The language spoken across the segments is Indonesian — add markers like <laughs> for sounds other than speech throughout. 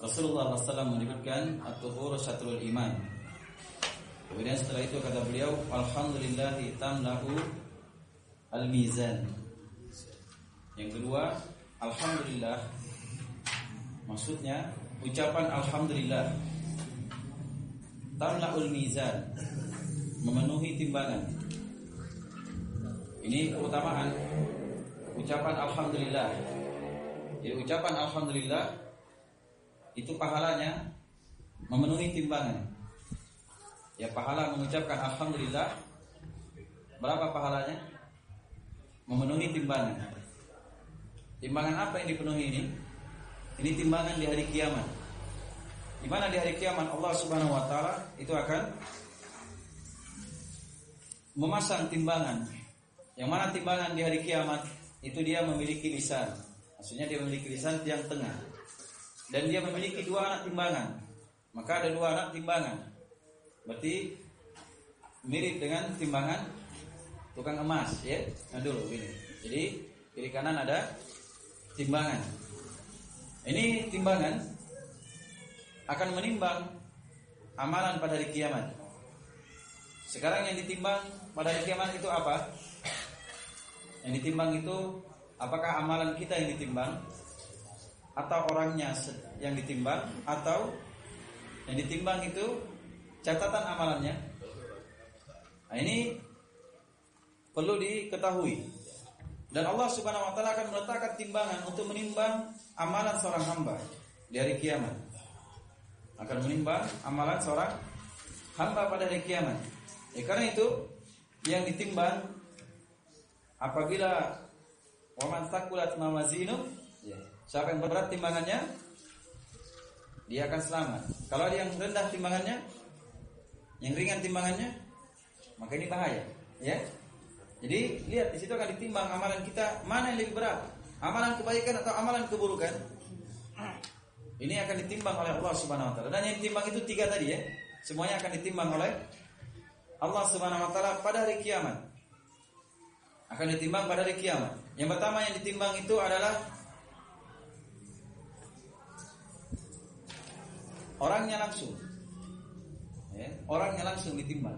Rasulullah SAW menyebutkan at-tuhur syatrul iman. Kemudian setelah itu kata beliau, Alhamdulillah tamlahu al-mizan. Yang kedua, Alhamdulillah maksudnya ucapan Alhamdulillah tamlahul mizan memenuhi timbangan. Ini keutamaan ucapan Alhamdulillah. Jadi ucapan Alhamdulillah itu pahalanya memenuhi timbangan. Ya pahala mengucapkan alhamdulillah berapa pahalanya? Memenuhi timbangan. Timbangan apa yang dipenuhi ini? Ini timbangan di hari kiamat. Di mana di hari kiamat Allah Subhanahu wa taala itu akan memasang timbangan. Yang mana timbangan di hari kiamat itu dia memiliki lisan. Maksudnya dia memiliki lisan yang tengah dan dia memiliki dua anak timbangan. Maka ada dua anak timbangan. Berarti mirip dengan timbangan tukang emas ya. Nah dulu ini. Jadi kiri kanan ada timbangan. Ini timbangan akan menimbang amalan pada hari kiamat. Sekarang yang ditimbang pada hari kiamat itu apa? Yang ditimbang itu apakah amalan kita yang ditimbang atau orangnya yang ditimbang atau yang ditimbang itu catatan amalannya. Nah, ini perlu diketahui. Dan Allah Subhanahu wa taala akan meletakkan timbangan untuk menimbang amalan seorang hamba di hari kiamat. Akan menimbang amalan seorang hamba pada hari kiamat. Ya, karena itu yang ditimbang apabila waman takulat mawazinu Siapa yang berat timbangannya, dia akan selamat. Kalau dia yang rendah timbangannya, yang ringan timbangannya, maka ini bahaya, ya. Jadi lihat di situ akan ditimbang amalan kita mana yang lebih berat, amalan kebaikan atau amalan keburukan. Ini akan ditimbang oleh Allah Subhanahu wa taala. Dan yang ditimbang itu tiga tadi ya. Semuanya akan ditimbang oleh Allah Subhanahu wa taala pada hari kiamat. Akan ditimbang pada hari kiamat. Yang pertama yang ditimbang itu adalah orangnya langsung. Ya, orangnya langsung ditimbang.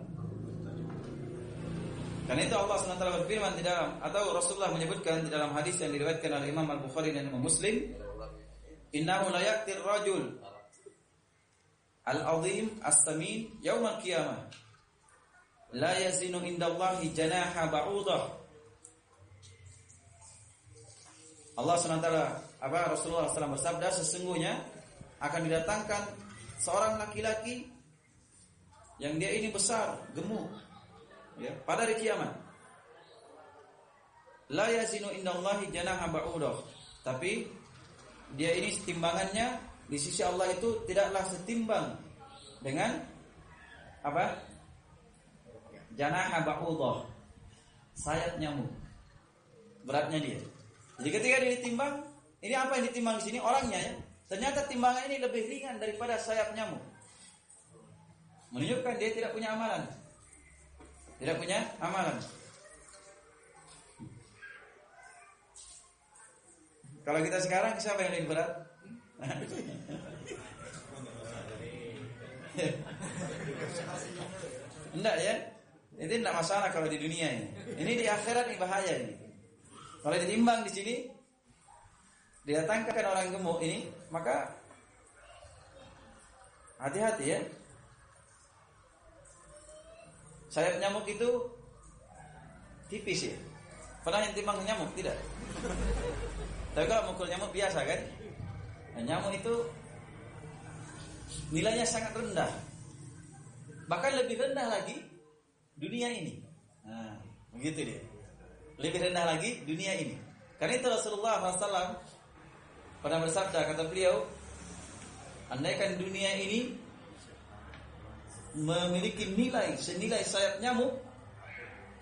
Karena itu Allah SWT berfirman di dalam atau Rasulullah menyebutkan di dalam hadis yang diriwayatkan oleh Imam Al-Bukhari dan Imam Muslim, "Innahu la yaqtir rajul al-azim as-samin yaum al-qiyamah la yazinu indallahi janaha ba'udah." Allah SWT apa Rasulullah SAW bersabda sesungguhnya akan didatangkan seorang laki-laki yang dia ini besar, gemuk, ya, pada hari kiamat. La yazinu indallahi janaha ba'udah. Tapi dia ini timbangannya di sisi Allah itu tidaklah setimbang dengan apa? Janaha ba'udah. Sayap nyamuk. Beratnya dia. Jadi ketika dia ditimbang, ini apa yang ditimbang di sini orangnya ya. Ternyata timbangan ini lebih ringan daripada sayap nyamuk. Menunjukkan dia tidak punya amalan. Tidak punya amalan. Kalau kita sekarang siapa yang lebih berat? <laughs> Enggak ya? Ini tidak masalah kalau di dunia ini. Ini di akhirat ini bahaya ini. Kalau ditimbang di sini, didatangkan orang gemuk ini, maka hati-hati ya. Sayap nyamuk itu tipis ya. Pernah yang timbang nyamuk tidak? Tapi kalau mukul nyamuk biasa kan? Nah, nyamuk itu nilainya sangat rendah. Bahkan lebih rendah lagi dunia ini. Nah, begitu dia. Lebih rendah lagi dunia ini. Karena itu Rasulullah SAW Pernah bersabda kata beliau, andaikan dunia ini memiliki nilai senilai sayap nyamuk,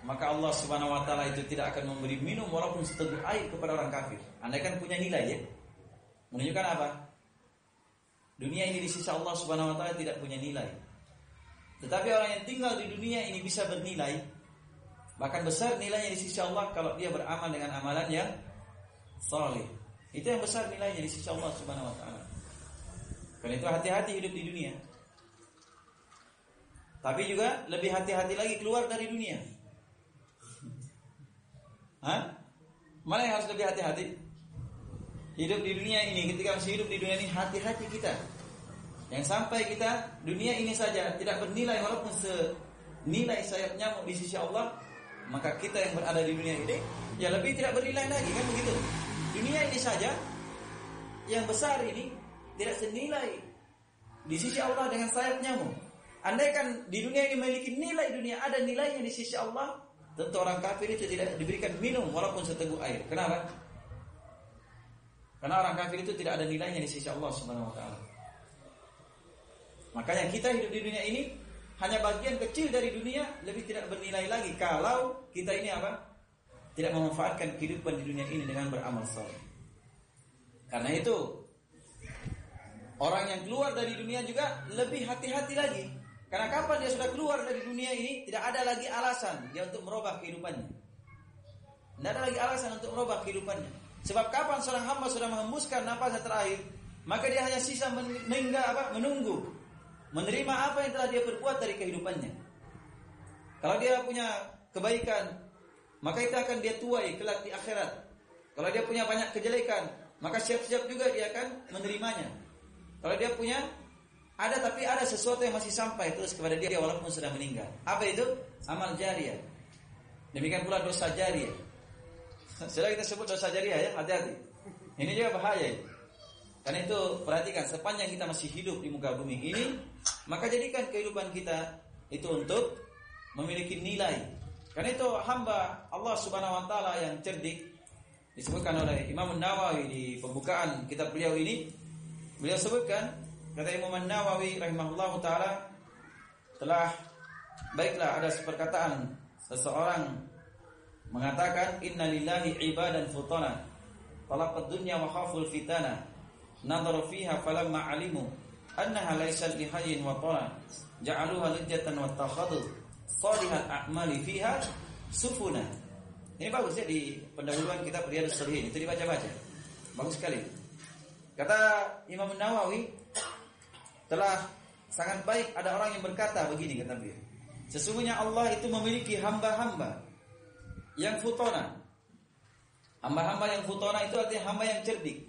maka Allah Subhanahu wa taala itu tidak akan memberi minum walaupun seteguk air kepada orang kafir. Andaikan punya nilai ya. Menunjukkan apa? Dunia ini di sisi Allah Subhanahu wa taala tidak punya nilai. Tetapi orang yang tinggal di dunia ini bisa bernilai bahkan besar nilainya di sisi Allah kalau dia beramal dengan amalan yang saleh. Itu yang besar nilainya di sisi Allah Subhanahu wa taala. Karena itu hati-hati hidup di dunia. Tapi juga lebih hati-hati lagi keluar dari dunia. Hah? Mana yang harus lebih hati-hati? Hidup di dunia ini, ketika masih hidup di dunia ini, hati-hati kita. Yang sampai kita dunia ini saja tidak bernilai walaupun senilai sayap nyamuk di sisi Allah, maka kita yang berada di dunia ini ya lebih tidak bernilai lagi kan begitu. Dunia ini saja yang besar ini tidak senilai di sisi Allah dengan sayap nyamuk. Andaikan di dunia ini memiliki nilai dunia ada nilainya di sisi Allah, tentu orang kafir itu tidak diberikan minum walaupun seteguk air. Kenapa? Karena orang kafir itu tidak ada nilainya di sisi Allah Subhanahu wa taala. Makanya kita hidup di dunia ini hanya bagian kecil dari dunia lebih tidak bernilai lagi kalau kita ini apa? Tidak memanfaatkan kehidupan di dunia ini dengan beramal saleh. Karena itu orang yang keluar dari dunia juga lebih hati-hati lagi. Karena kapan dia sudah keluar dari dunia ini tidak ada lagi alasan dia untuk merubah kehidupannya. Tidak ada lagi alasan untuk merubah kehidupannya. Sebab kapan seorang hamba sudah mengembuskan nafasnya terakhir, maka dia hanya sisa meninggal apa? menunggu menerima apa yang telah dia perbuat dari kehidupannya. Kalau dia punya kebaikan, maka itu akan dia tuai kelak di akhirat. Kalau dia punya banyak kejelekan, maka siap-siap juga dia akan menerimanya. Kalau dia punya ada tapi ada sesuatu yang masih sampai terus kepada dia walaupun sudah meninggal. Apa itu? Amal jariah. Demikian pula dosa jariah. <laughs> Sudah kita sebut dosa jariah ya, hati-hati. Ini juga bahaya. Karena itu perhatikan sepanjang kita masih hidup di muka bumi ini, maka jadikan kehidupan kita itu untuk memiliki nilai. Karena itu hamba Allah Subhanahu wa taala yang cerdik. Disebutkan oleh Imam Nawawi di pembukaan kitab beliau ini, beliau sebutkan kata Imam Nawawi rahimahullahu taala telah baiklah ada perkataan seseorang mengatakan innalillahi ibadan futana talaqad dunya wa khaful fitana nadharu fiha falamma alimu annaha laysat lihayyin wa tara ja'aluha lijatan wa takhadu salihal a'mali fiha sufuna. Ini bagus ya di pendahuluan kita Riyadhus Shalihin itu dibaca-baca. Bagus sekali. Kata Imam Nawawi telah sangat baik ada orang yang berkata begini kata beliau. Sesungguhnya Allah itu memiliki hamba-hamba yang futona. Hamba-hamba yang futona itu artinya hamba yang cerdik.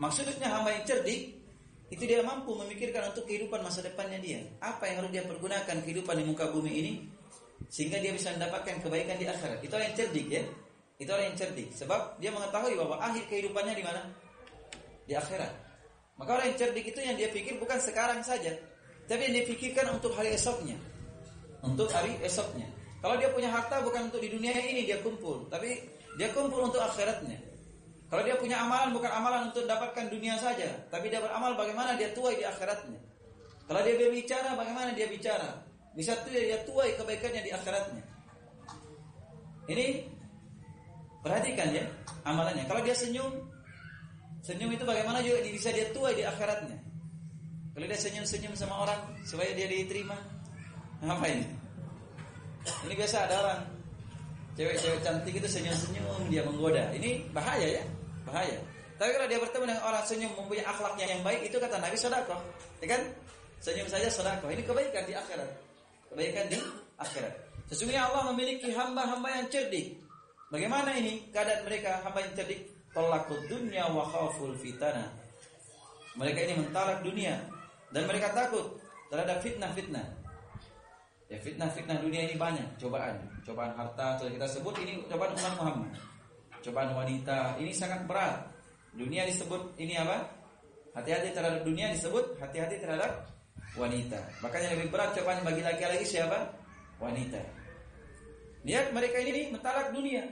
Maksudnya hamba yang cerdik itu dia mampu memikirkan untuk kehidupan masa depannya dia. Apa yang harus dia pergunakan kehidupan di muka bumi ini sehingga dia bisa mendapatkan kebaikan di akhirat. Itu orang yang cerdik ya. Itu orang yang cerdik sebab dia mengetahui bahwa akhir kehidupannya di mana? Di akhirat. Maka orang yang cerdik itu yang dia pikir bukan sekarang saja, tapi yang dia pikirkan untuk hari esoknya. Untuk hari esoknya. Kalau dia punya harta bukan untuk di dunia ini dia kumpul, tapi dia kumpul untuk akhiratnya. Kalau dia punya amalan bukan amalan untuk dapatkan dunia saja, tapi dia beramal bagaimana dia tuai di akhiratnya. Kalau dia berbicara bagaimana dia bicara. Bisa tuh dia tuai kebaikannya di akhiratnya. Ini perhatikan ya amalannya. Kalau dia senyum, senyum itu bagaimana juga bisa dia tuai di akhiratnya. Kalau dia senyum-senyum sama orang supaya dia diterima, apa ini? Ini biasa ada orang cewek-cewek cantik itu senyum-senyum dia menggoda. Ini bahaya ya bahaya. Tapi kalau dia bertemu dengan orang senyum mempunyai akhlaknya yang baik itu kata Nabi sedekah, ya kan? Senyum saja sedekah. Ini kebaikan di akhirat. Kebaikan di akhirat. Sesungguhnya Allah memiliki hamba-hamba yang cerdik. Bagaimana ini keadaan mereka hamba yang cerdik? Tolakut dunia wa khaful fitana. Mereka ini mentalak dunia dan mereka takut terhadap fitnah-fitnah. Ya fitnah-fitnah dunia ini banyak, cobaan, cobaan harta sudah kita sebut ini cobaan umat Muhammad cobaan wanita ini sangat berat. Dunia disebut ini apa? Hati-hati terhadap dunia disebut hati-hati terhadap wanita. Makanya lebih berat cobaan bagi laki-laki siapa? Wanita. Lihat mereka ini mentalak dunia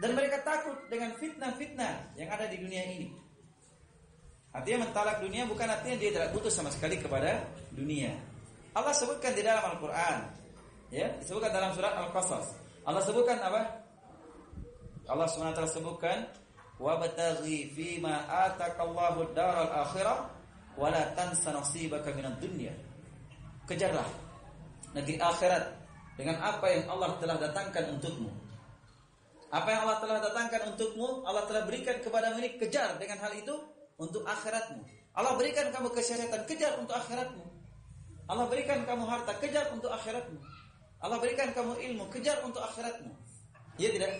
dan mereka takut dengan fitnah-fitnah yang ada di dunia ini. Artinya mentalak dunia bukan artinya dia tidak butuh sama sekali kepada dunia. Allah sebutkan di dalam Al-Qur'an. Ya, disebutkan dalam surat Al-Qasas. Allah sebutkan apa? Allah SWT sebutkan wabtaghi fima atakallahu daral akhirah wala tansa nasibaka minad dunya. Kejarlah negeri akhirat dengan apa yang Allah telah datangkan untukmu. Apa yang Allah telah datangkan untukmu, Allah telah berikan kepada ini kejar dengan hal itu untuk akhiratmu. Allah berikan kamu kesehatan, kejar untuk akhiratmu. Allah berikan kamu harta, kejar untuk akhiratmu. Allah berikan kamu ilmu, kejar untuk akhiratmu. Iya tidak?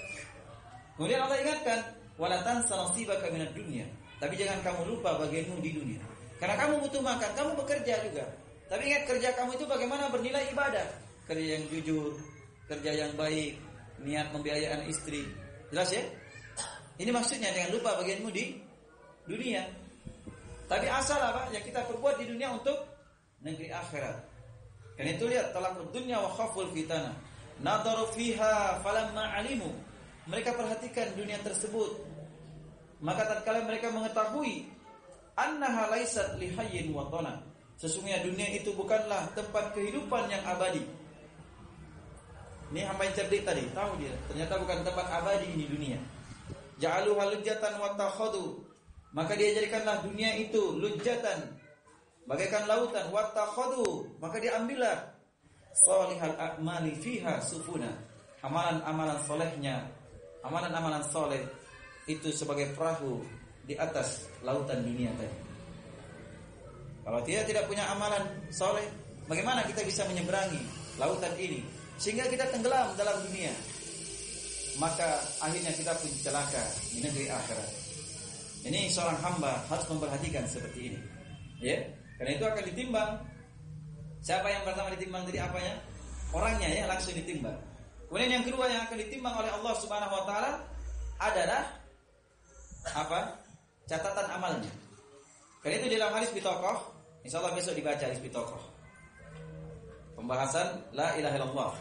Kemudian Allah ingatkan, wala tansa nasibaka dunya. Tapi jangan kamu lupa bagianmu di dunia. Karena kamu butuh makan, kamu bekerja juga. Tapi ingat kerja kamu itu bagaimana bernilai ibadah. Kerja yang jujur, kerja yang baik, niat membiayaan istri. Jelas ya? Ini maksudnya jangan lupa bagianmu di dunia. Tapi asal apa? Yang kita perbuat di dunia untuk negeri akhirat. Karena itu lihat talakut dunia wa khaful fitana. Nadaru fiha falamma alimu. Mereka perhatikan dunia tersebut. Maka tatkala mereka mengetahui annaha laisat lihayyin wa dhana. Sesungguhnya dunia itu bukanlah tempat kehidupan yang abadi. Ini hamba yang cerdik tadi, tahu dia. Ternyata bukan tempat abadi ini dunia. Ja'alu halujatan wa takhadu maka dia jadikanlah dunia itu lujatan bagaikan lautan wattakhadu maka dia ambillah salihal a'mali fiha sufuna amalan-amalan solehnya amalan-amalan soleh itu sebagai perahu di atas lautan dunia tadi kalau dia tidak punya amalan soleh bagaimana kita bisa menyeberangi lautan ini sehingga kita tenggelam dalam dunia maka akhirnya kita pun celaka di negeri akhirat ini seorang hamba harus memperhatikan seperti ini. Ya, karena itu akan ditimbang. Siapa yang pertama ditimbang dari apanya? Orangnya ya langsung ditimbang. Kemudian yang kedua yang akan ditimbang oleh Allah Subhanahu wa taala adalah apa? Catatan amalnya. Karena itu dalam hadis bitokoh, insya Allah besok dibaca hadis bitokoh. Pembahasan la ilaha illallah.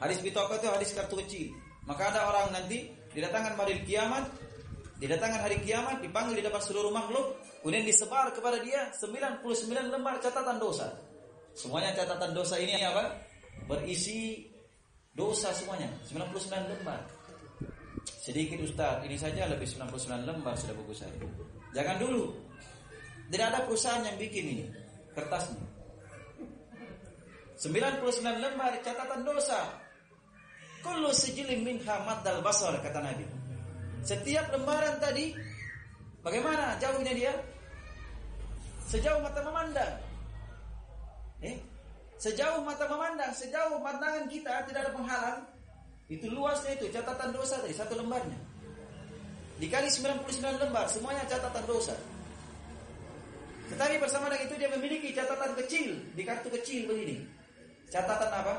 Hadis bitokoh itu hadis kartu kecil. Maka ada orang nanti didatangkan pada kiamat Didatangkan hari kiamat, dipanggil di depan seluruh makhluk, kemudian disebar kepada dia 99 lembar catatan dosa. Semuanya catatan dosa ini apa? Berisi dosa semuanya, 99 lembar. Sedikit Ustaz, ini saja lebih 99 lembar sudah bagus saya. Jangan dulu. Tidak ada perusahaan yang bikin ini kertasnya. 99 lembar catatan dosa. Kullu sijilin minha maddal basar kata Nabi. Setiap lembaran tadi bagaimana jauhnya dia? Sejauh mata memandang. Eh? Sejauh mata memandang, sejauh pandangan kita tidak ada penghalang. Itu luasnya itu catatan dosa tadi satu lembarnya. Dikali 99 lembar semuanya catatan dosa. Tetapi bersama dengan itu dia memiliki catatan kecil di kartu kecil begini. Catatan apa?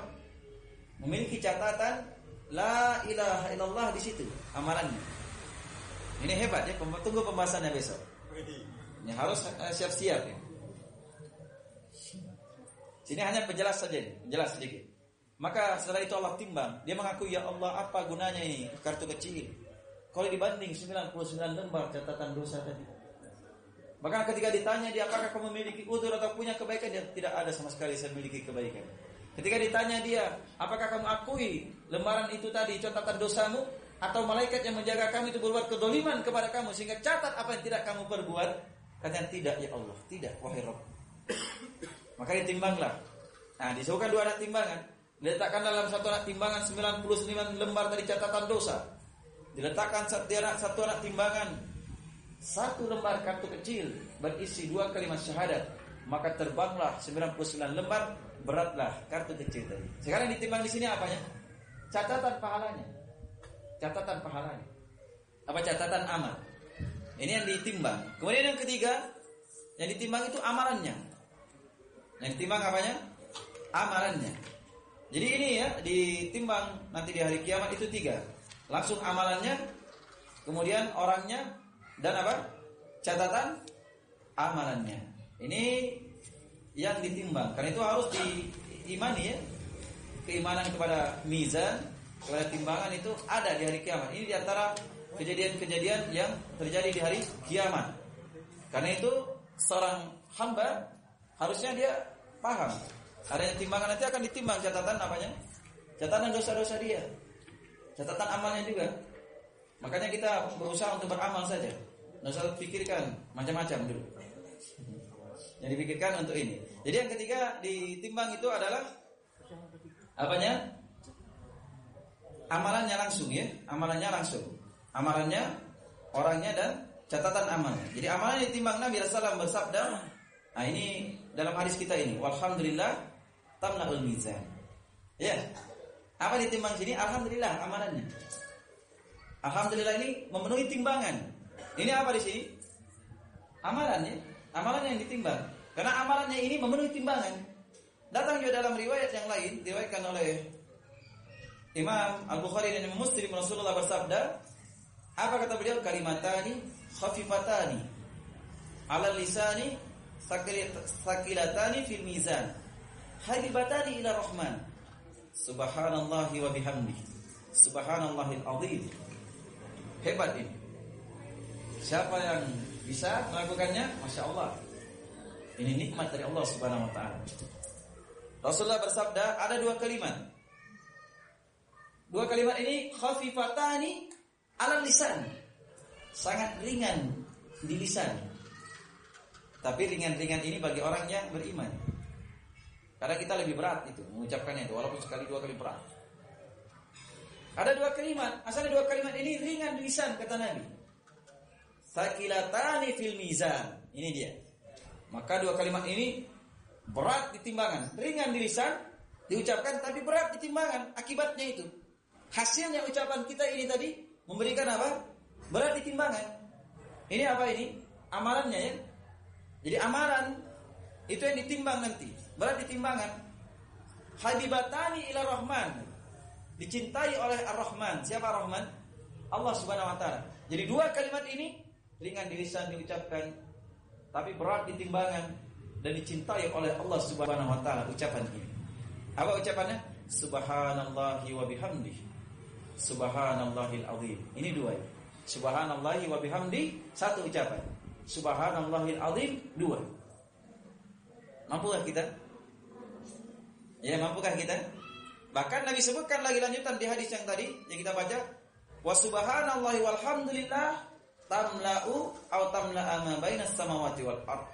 Memiliki catatan la ilaha illallah di situ amalannya. Ini hebat ya, tunggu pembahasannya besok. Ini harus eh, siap-siap ya. Sini hanya penjelas saja, penjelas sedikit. Maka setelah itu Allah timbang, dia mengaku ya Allah apa gunanya ini kartu kecil. Kalau dibanding 99 lembar catatan dosa tadi. Maka ketika ditanya dia apakah kamu memiliki udur atau punya kebaikan, dia tidak ada sama sekali saya memiliki kebaikan. Ketika ditanya dia, apakah kamu akui lembaran itu tadi catatan dosamu? atau malaikat yang menjaga kamu itu berbuat kedoliman kepada kamu sehingga catat apa yang tidak kamu perbuat katakan tidak ya Allah tidak wahai Rabb maka ditimbanglah nah disebutkan dua anak timbangan diletakkan dalam satu anak timbangan 99 lembar dari catatan dosa diletakkan satu anak satu anak timbangan satu lembar kartu kecil berisi dua kalimat syahadat maka terbanglah 99 lembar beratlah kartu kecil tadi sekarang ditimbang di sini apanya catatan pahalanya catatan pahalanya. Apa catatan amal. Ini yang ditimbang. Kemudian yang ketiga, yang ditimbang itu amalannya. Yang ditimbang apanya? Amalannya. Jadi ini ya ditimbang nanti di hari kiamat itu tiga. Langsung amalannya, kemudian orangnya dan apa? Catatan amalannya. Ini yang ditimbang. Karena itu harus diimani ya. Keimanan kepada mizan oleh timbangan itu ada di hari kiamat. Ini di antara kejadian-kejadian yang terjadi di hari kiamat. Karena itu seorang hamba harusnya dia paham. Adanya timbangan nanti akan ditimbang catatan apanya? Catatan dosa-dosa dia. Catatan amalnya juga. Makanya kita berusaha untuk beramal saja. Nggak usah pikirkan macam-macam dulu. Yang dipikirkan untuk ini. Jadi yang ketiga ditimbang itu adalah apanya? Amalannya langsung ya, amalannya langsung. Amalannya, orangnya dan catatan amalnya. Jadi amalannya ditimbang Nabi Rasulullah bersabda, nah ini dalam hadis kita ini, walhamdulillah tamnaul mizan. Ya. Apa ditimbang sini? Alhamdulillah amalannya. Alhamdulillah ini memenuhi timbangan. Ini apa di sini? Amalannya, amalannya yang ditimbang. Karena amalannya ini memenuhi timbangan. Datang juga dalam riwayat yang lain, diriwayatkan oleh Imam Al-Bukhari dan Imam Muslim Rasulullah bersabda, apa kata beliau? Kalimatani khafifatani ala lisani sakilatani fil mizan. Habibatani ila rahman. Subhanallahi wa bihamdihi. Subhanallahil azim. Hebat ini. Siapa yang bisa melakukannya? Masya Allah. Ini nikmat dari Allah Subhanahu wa taala. Rasulullah bersabda, ada dua kalimat. Dua kalimat ini khafifatani ala lisan. Sangat ringan di lisan. Tapi ringan-ringan ini bagi orang yang beriman. Karena kita lebih berat itu mengucapkannya itu walaupun sekali dua kali berat. Ada dua kalimat, asalnya dua kalimat ini ringan di lisan kata Nabi. Sakilatani fil mizan. Ini dia. Maka dua kalimat ini berat di timbangan, ringan di lisan, diucapkan tapi berat di timbangan. Akibatnya itu hasilnya ucapan kita ini tadi memberikan apa? Berat di timbangan. Ini apa ini? Amalannya ya. Jadi amalan itu yang ditimbang nanti, berat di timbangan. Habibatani ila Rahman. Dicintai oleh Ar-Rahman. Siapa Ar-Rahman? Allah Subhanahu wa taala. Jadi dua kalimat ini ringan di lisan diucapkan tapi berat di timbangan dan dicintai oleh Allah Subhanahu wa taala ucapan ini. Apa ucapannya? Subhanallahi wa bihamdihi. Subhanallahil azim. Ini dua. Subhanallahi wa bihamdi satu ucapan. Subhanallahil azim dua. Mampukah kita? Ya, mampukah kita? Bahkan Nabi sebutkan lagi lanjutan di hadis yang tadi yang kita baca, wa subhanallahi walhamdulillah tamla'u atau tamla'a ma bainas samawati wal ard.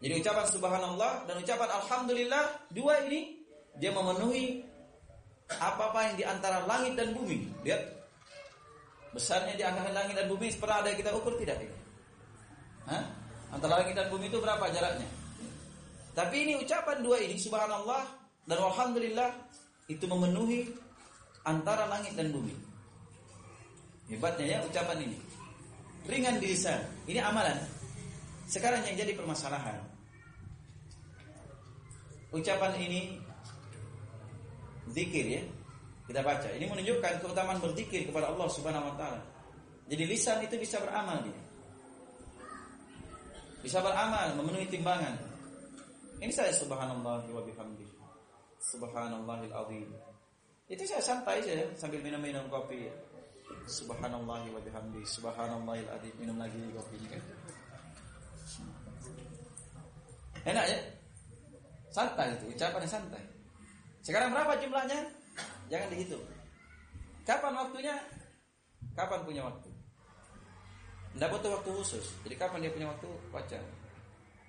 Jadi ucapan subhanallah dan ucapan alhamdulillah dua ini dia memenuhi apa-apa yang di antara langit dan bumi. Lihat besarnya di antara langit dan bumi pernah ada yang kita ukur tidak ini? Hah? Antara langit dan bumi itu berapa jaraknya? Tapi ini ucapan dua ini subhanallah dan alhamdulillah itu memenuhi antara langit dan bumi. Hebatnya ya ucapan ini. Ringan di lisan. Ini amalan. Sekarang yang jadi permasalahan. Ucapan ini zikir ya. Kita baca. Ini menunjukkan keutamaan berzikir kepada Allah Subhanahu wa taala. Jadi lisan itu bisa beramal dia. Bisa beramal, memenuhi timbangan. Ini saya subhanallah wa bihamdihi. Subhanallahil azim. Itu saya santai saja sambil minum-minum kopi. Subhanallah wa bihamdi. Subhanallahil azim. Minum lagi kopi. Enak ya? Santai itu, ucapannya santai. Sekarang berapa jumlahnya? Jangan dihitung. Kapan waktunya? Kapan punya waktu? Tidak butuh waktu khusus. Jadi kapan dia punya waktu? Baca.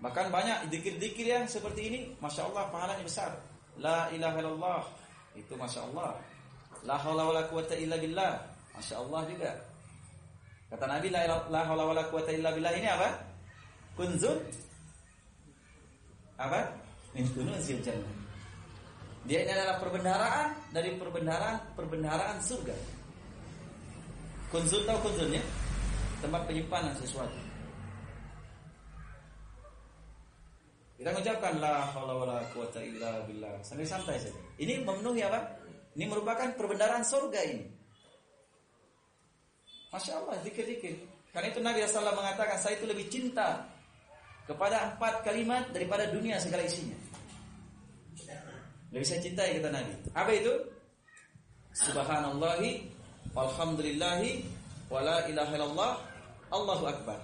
Bahkan banyak dikir-dikir yang seperti ini, masya Allah pahalanya besar. La ilaha illallah itu masya Allah. La haula wala quwata illa billah. Masya Allah juga. Kata Nabi la, la haula quwata illa billah ini apa? Kunzun apa? Min kunuzil jannah. Dia ini adalah perbendaharaan dari perbendaharaan perbendaharaan surga. Kunzul tahu kunzulnya? Tempat penyimpanan sesuatu. Kita mengucapkan la haula wala quwata illa billah. Sambil santai saja. Ini memenuhi apa? Ini merupakan perbendaharaan surga ini. Masya Allah, zikir-zikir. Karena itu Nabi SAW mengatakan, saya itu lebih cinta kepada empat kalimat daripada dunia segala isinya. Lebih saya cintai kata Nabi. Apa itu? Subhanallahi, walhamdulillahi, wala ilaha illallah, Allahu Akbar.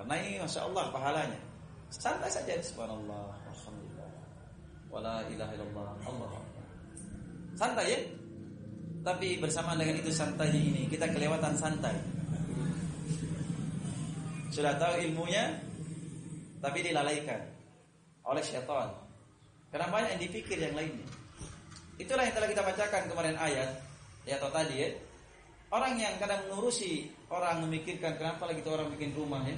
Karena ini masya Allah pahalanya. Santai saja subhanallah, alhamdulillah. Wala ilaha illallah, Allah. Santai ya? Tapi bersama dengan itu santainya ini kita kelewatan santai. Sudah tahu ilmunya tapi dilalaikan oleh syaitan. Karena banyak yang dipikir yang lainnya. Itulah yang telah kita bacakan kemarin ayat ya atau tadi ya. Orang yang kadang mengurusi orang memikirkan kenapa lagi itu orang bikin rumah ya.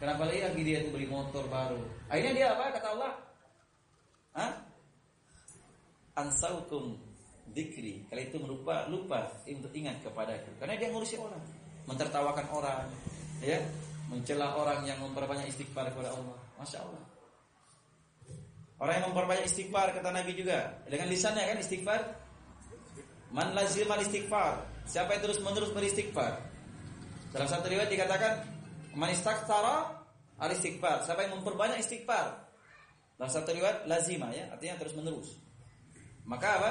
Kenapa lagi dia itu beli motor baru. Akhirnya dia apa kata Allah? Hah? Ansaukum dikri. Kalau itu melupa lupa untuk ingat kepadaku. Karena dia ngurusi orang, mentertawakan orang, ya, mencela orang yang memperbanyak istighfar kepada Allah. Masya Allah. Orang yang memperbanyak istighfar kata Nabi juga dengan lisannya kan istighfar. Man lazimal istighfar. Siapa yang terus menerus beristighfar? Dalam satu riwayat dikatakan man istakthara al istighfar. Siapa yang memperbanyak istighfar? Dalam satu riwayat lazima ya, artinya terus menerus. Maka apa?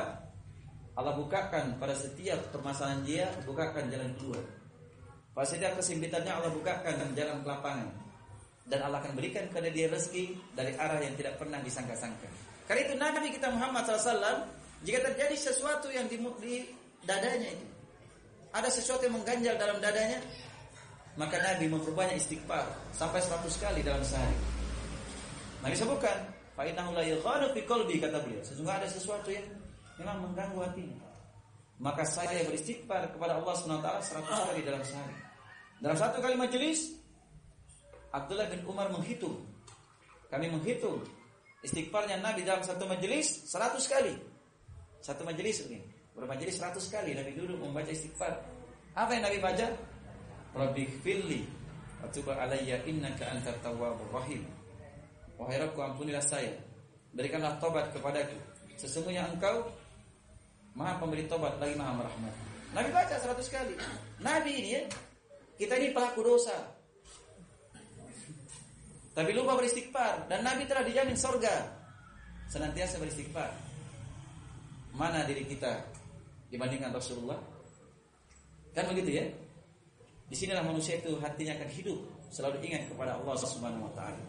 Allah bukakan pada setiap permasalahan dia bukakan jalan keluar. Pada setiap kesempitannya Allah bukakan jalan kelapangan dan Allah akan berikan kepada dia rezeki dari arah yang tidak pernah disangka-sangka. Karena itu Nabi kita Muhammad SAW jika terjadi sesuatu yang di, di dadanya itu ada sesuatu yang mengganjal dalam dadanya maka Nabi memperbanyak istighfar sampai 100 kali dalam sehari. Nabi sebutkan, fa la yaghanu fi kata beliau. Sesungguhnya ada sesuatu yang memang mengganggu hatinya. Maka saya beristighfar kepada Allah SWT 100 kali dalam sehari. Dalam satu kali majelis Abdullah bin Umar menghitung. Kami menghitung istighfarnya Nabi dalam satu majelis 100 kali. Satu majelis ini. Bermajelis 100 kali Nabi duduk membaca istighfar. Apa yang Nabi baca? Rabbi firli wa tub alayya innaka antat tawwabur rahim. Wahai Rabbku ampunilah saya. Berikanlah tobat kepadaku. Sesungguhnya engkau Maha pemberi tobat lagi Maha merahmat. Nabi baca 100 kali. Nabi ini ya, kita ini pelaku dosa. Tapi lupa beristighfar dan Nabi telah dijamin surga. Senantiasa beristighfar. Mana diri kita dibandingkan Rasulullah? Kan begitu ya? Di sinilah manusia itu hatinya akan hidup selalu ingat kepada Allah Subhanahu wa taala.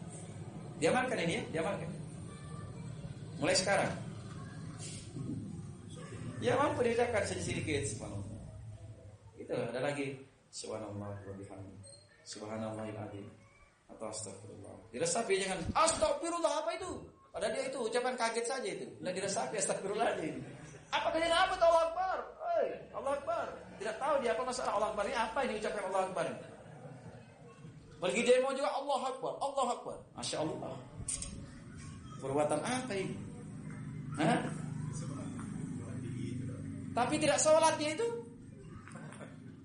Diamalkan ini ya, diamalkan. Mulai sekarang. Ya mampu diucapkan sedikit-sedikit. Itu ada lagi subhanallah wa bihamdi. Subhanallahil azim. Atau astagfirullah. Diresapi jangan astagfirullah apa itu? Padahal dia itu ucapan kaget saja itu. Nah diresapi astagfirullah aja ini. Apa kalian apa tahu Akbar? Allah Akbar. Tidak tahu dia apa masalah Allah Akbar ini apa yang diucapkan Allah Akbar ini. Pergi demo juga Allah Akbar, Allah Akbar. Masya Allah. Perbuatan apa ini? Hah? Tapi tidak sholat dia itu.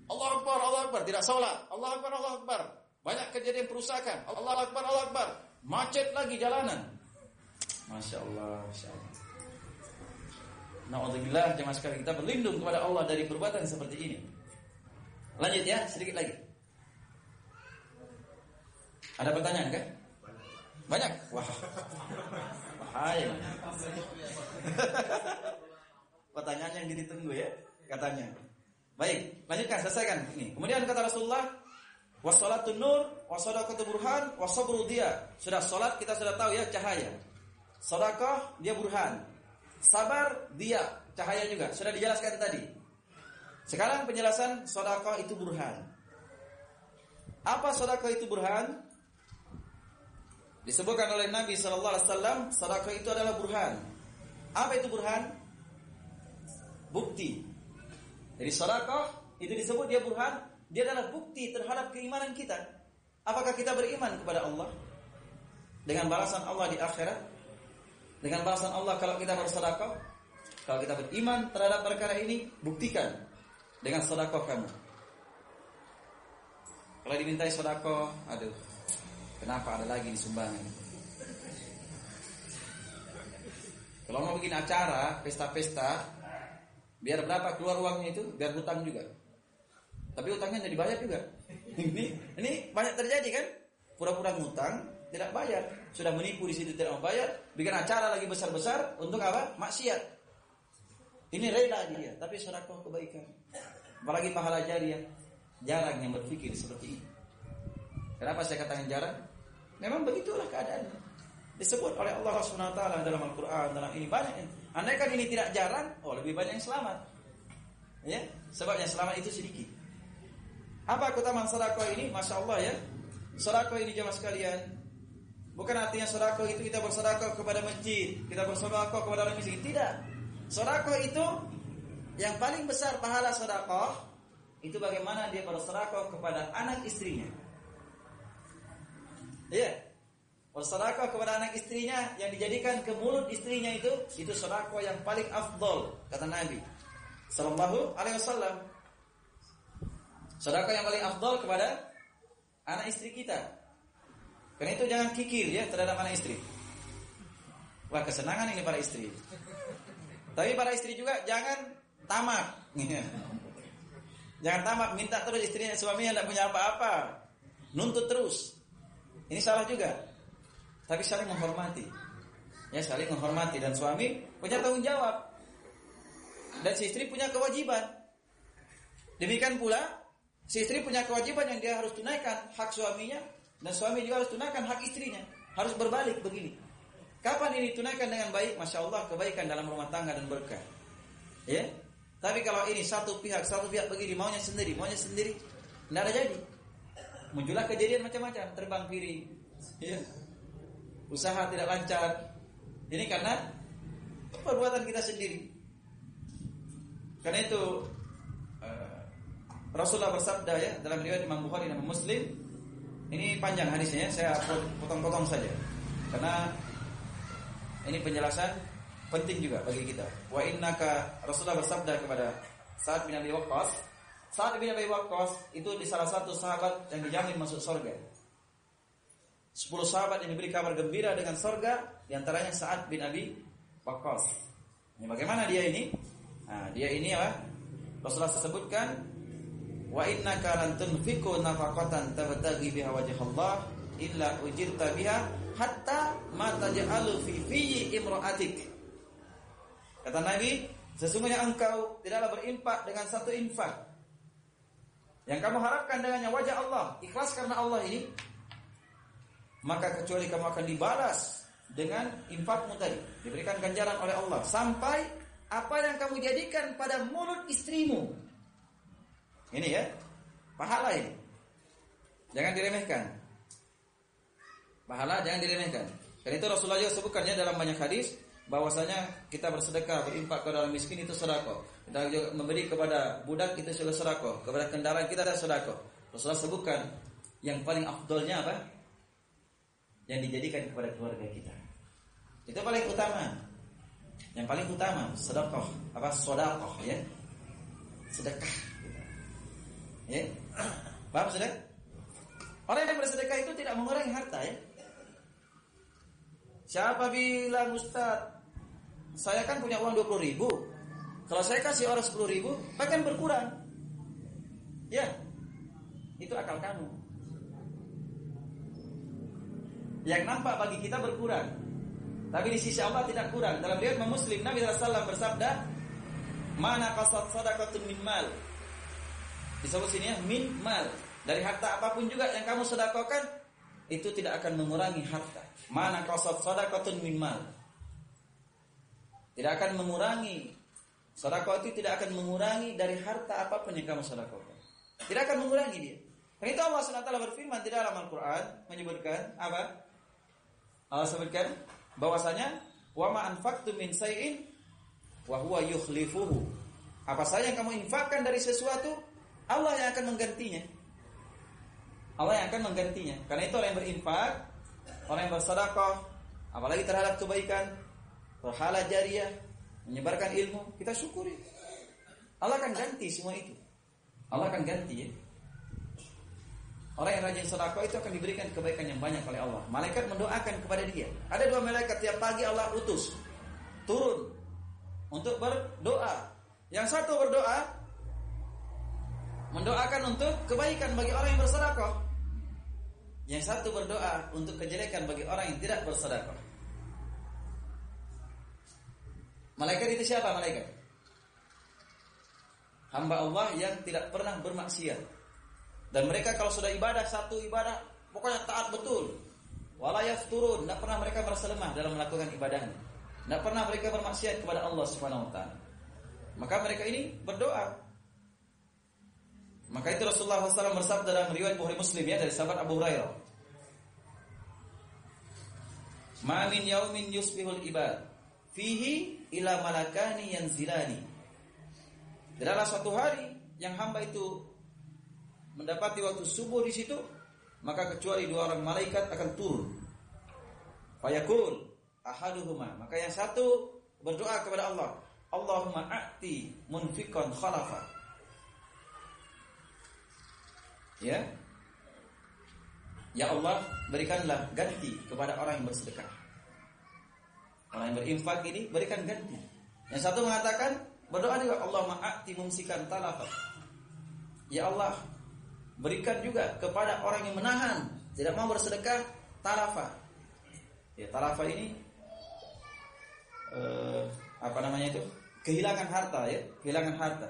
Allah Akbar, Allah Akbar, tidak sholat. Allah Akbar, Allah Akbar. Banyak kejadian perusakan. Allah Akbar, Allah Akbar. Macet lagi jalanan. Masya Allah, Masya Allah. Na'udzubillah jemaah sekalian kita berlindung kepada Allah dari perbuatan seperti ini. Lanjut ya, sedikit lagi. Ada pertanyaan kan? Banyak. Wah. Bahaya. <laughs> Pertanyaan yang ditunggu ya, katanya. Baik, lanjutkan, selesaikan ini. Kemudian kata Rasulullah, wassalatun nur, wassadaqatu burhan, wasabru dia. Sudah salat kita sudah tahu ya cahaya. Sedekah dia burhan. Sabar dia cahaya juga. Sudah dijelaskan tadi. Sekarang penjelasan sedekah itu burhan. Apa sedekah itu burhan? Disebutkan oleh Nabi sallallahu alaihi wasallam, sedekah itu adalah burhan. Apa itu burhan? Bukti. Jadi sedekah itu disebut dia burhan, dia adalah bukti terhadap keimanan kita. Apakah kita beriman kepada Allah? Dengan balasan Allah di akhirat? Dengan balasan Allah kalau kita bersedekah? Kalau kita beriman terhadap perkara ini, buktikan dengan sedekah kamu. Kalau dimintai sedekah, aduh, kenapa ada lagi di sumbangan? Kalau mau bikin acara, pesta-pesta, biar berapa keluar uangnya itu, biar hutang juga. Tapi utangnya jadi bayar juga. <laughs> ini ini banyak terjadi kan? Pura-pura ngutang, tidak bayar. Sudah menipu di situ tidak membayar, bikin acara lagi besar-besar untuk apa? Maksiat. Ini rela dia, tapi sedekah kebaikan. Apalagi pahala jariah. Jarang yang berpikir seperti ini. Kenapa saya katakan jarang? Memang begitulah keadaannya. Disebut oleh Allah Subhanahu wa taala dalam Al-Qur'an dalam ini banyak. Andai kan ini tidak jarang, oh lebih banyak yang selamat. Ya, sebab yang selamat itu sedikit. Apa keutamaan sedekah ini? Masya Allah ya. Sedekah ini jemaah sekalian. Bukan artinya sedekah itu kita bersedekah kepada masjid, kita bersedekah kepada orang miskin. Tidak. Sedekah itu yang paling besar pahala sedekah itu bagaimana dia bersedekah kepada anak istrinya. Iya. Bersedekah kepada anak istrinya yang dijadikan ke mulut istrinya itu itu sedekah yang paling afdol kata Nabi sallallahu alaihi wasallam. Sedekah yang paling afdol kepada anak istri kita. Karena itu jangan kikir ya terhadap anak istri. Wah kesenangan ini para istri. Tapi para istri juga jangan tamak. <laughs> jangan tamak minta terus istrinya suaminya tidak punya apa-apa. Nuntut terus. Ini salah juga. Tapi saling menghormati. Ya, saling menghormati dan suami punya tanggung jawab. Dan si istri punya kewajiban. Demikian pula si istri punya kewajiban yang dia harus tunaikan hak suaminya dan suami juga harus tunaikan hak istrinya. Harus berbalik begini. Kapan ini tunaikan dengan baik? Masya Allah kebaikan dalam rumah tangga dan berkah. Ya. Tapi kalau ini satu pihak satu pihak begini maunya sendiri maunya sendiri, tidak ada jadi muncullah kejadian macam-macam, terbang piring, ya. usaha tidak lancar. Ini karena perbuatan kita sendiri. Karena itu uh, Rasulullah bersabda ya dalam riwayat Imam Bukhari dan Muslim. Ini panjang hadisnya, ya, saya potong-potong saja. Karena ini penjelasan penting juga bagi kita. Wa innaka Rasulullah bersabda kepada Sa'ad bin Abi Waqqas, saat bin Abi Waqqas itu di salah satu sahabat yang dijamin masuk surga. Sepuluh sahabat yang diberi kabar gembira dengan surga, di antaranya Sa'ad bin Abi Waqqas. Ini bagaimana dia ini? Nah, dia ini apa? Rasulullah sebutkan wa innaka lan tunfiqu nafaqatan tabtaghi biha wajh Allah illa ujirta biha hatta ma taj'alu fi fi imra'atik. Kata Nabi, sesungguhnya engkau tidaklah berimpak dengan satu infak yang kamu harapkan dengannya wajah Allah, ikhlas karena Allah ini, maka kecuali kamu akan dibalas dengan infakmu tadi, diberikan ganjaran oleh Allah sampai apa yang kamu jadikan pada mulut istrimu. Ini ya, pahala ini. Jangan diremehkan. Pahala jangan diremehkan. Dan itu Rasulullah juga sebutkannya dalam banyak hadis bahwasanya kita bersedekah berinfak kepada orang miskin itu sedekah. Kita juga memberi kepada budak itu juga sedekah. Kepada kendaraan kita ada sedekah. Rasulullah sebutkan yang paling afdolnya apa? Yang dijadikan kepada keluarga kita. Itu paling utama. Yang paling utama sedekah. Apa? Sedekah ya. Sedekah ya <clears throat> paham sudah orang yang bersedekah itu tidak mengurangi harta ya Siapa bilang Ustaz saya kan punya uang 20 ribu. Kalau saya kasih orang 10 ribu, bahkan berkurang. Ya, itu akal kamu. Yang nampak bagi kita berkurang. Tapi di sisi Allah tidak kurang. Dalam riwayat Muslim Nabi SAW bersabda, "Mana qasat sadaqatun min mal?" Disebut sini ya, min mal. Dari harta apa pun juga yang kamu sedekahkan itu tidak akan mengurangi harta. Mana qasat sadaqatun min mal? Tidak akan mengurangi. Sedekah itu tidak akan mengurangi dari harta apa pun yang kamu sedekahkan. Tidak akan mengurangi dia. Dan itu Allah SWT berfirman di dalam Al-Quran menyebutkan apa? Allah sebutkan bahwasanya wa ma anfaqtu min say'in wa huwa yukhlifuhu. Apa saja yang kamu infakkan dari sesuatu, Allah yang akan menggantinya. Allah yang akan menggantinya. Karena itu orang yang berinfak, orang yang bersedekah, apalagi terhadap kebaikan, pahala jariah, menyebarkan ilmu, kita syukuri. Allah akan ganti semua itu. Allah akan ganti ya. Orang yang rajin sedekah itu akan diberikan kebaikan yang banyak oleh Allah. Malaikat mendoakan kepada dia. Ada dua malaikat tiap pagi Allah utus turun untuk berdoa. Yang satu berdoa mendoakan untuk kebaikan bagi orang yang bersedekah. Yang satu berdoa untuk kejelekan bagi orang yang tidak bersedekah. Malaikat itu siapa malaikat? Hamba Allah yang tidak pernah bermaksiat. Dan mereka kalau sudah ibadah satu ibadah pokoknya taat betul. Wala turun, tidak pernah mereka merasa lemah dalam melakukan ibadahnya. Tidak pernah mereka bermaksiat kepada Allah Subhanahu wa taala. Maka mereka ini berdoa. Maka itu Rasulullah SAW bersabda dalam riwayat Bukhari Muslim ya dari sahabat Abu Hurairah. Ma min yaumin yusbihul ibad fihi ila malakani yanzilani. Tidaklah suatu hari yang hamba itu mendapati waktu subuh di situ, maka kecuali dua orang malaikat akan turun. Fayakul ahaduhuma, maka yang satu berdoa kepada Allah, Allahumma a'ti munfikon khalafa. Ya. Ya Allah, berikanlah ganti kepada orang yang bersedekah. Orang yang berinfak ini berikan ganti. Yang satu mengatakan berdoa juga Allah ma'ati mumsikan talafat. Ya Allah, berikan juga kepada orang yang menahan tidak mau bersedekah talafa. Ya, talafa ini eh, apa namanya itu? Kehilangan harta ya, kehilangan harta.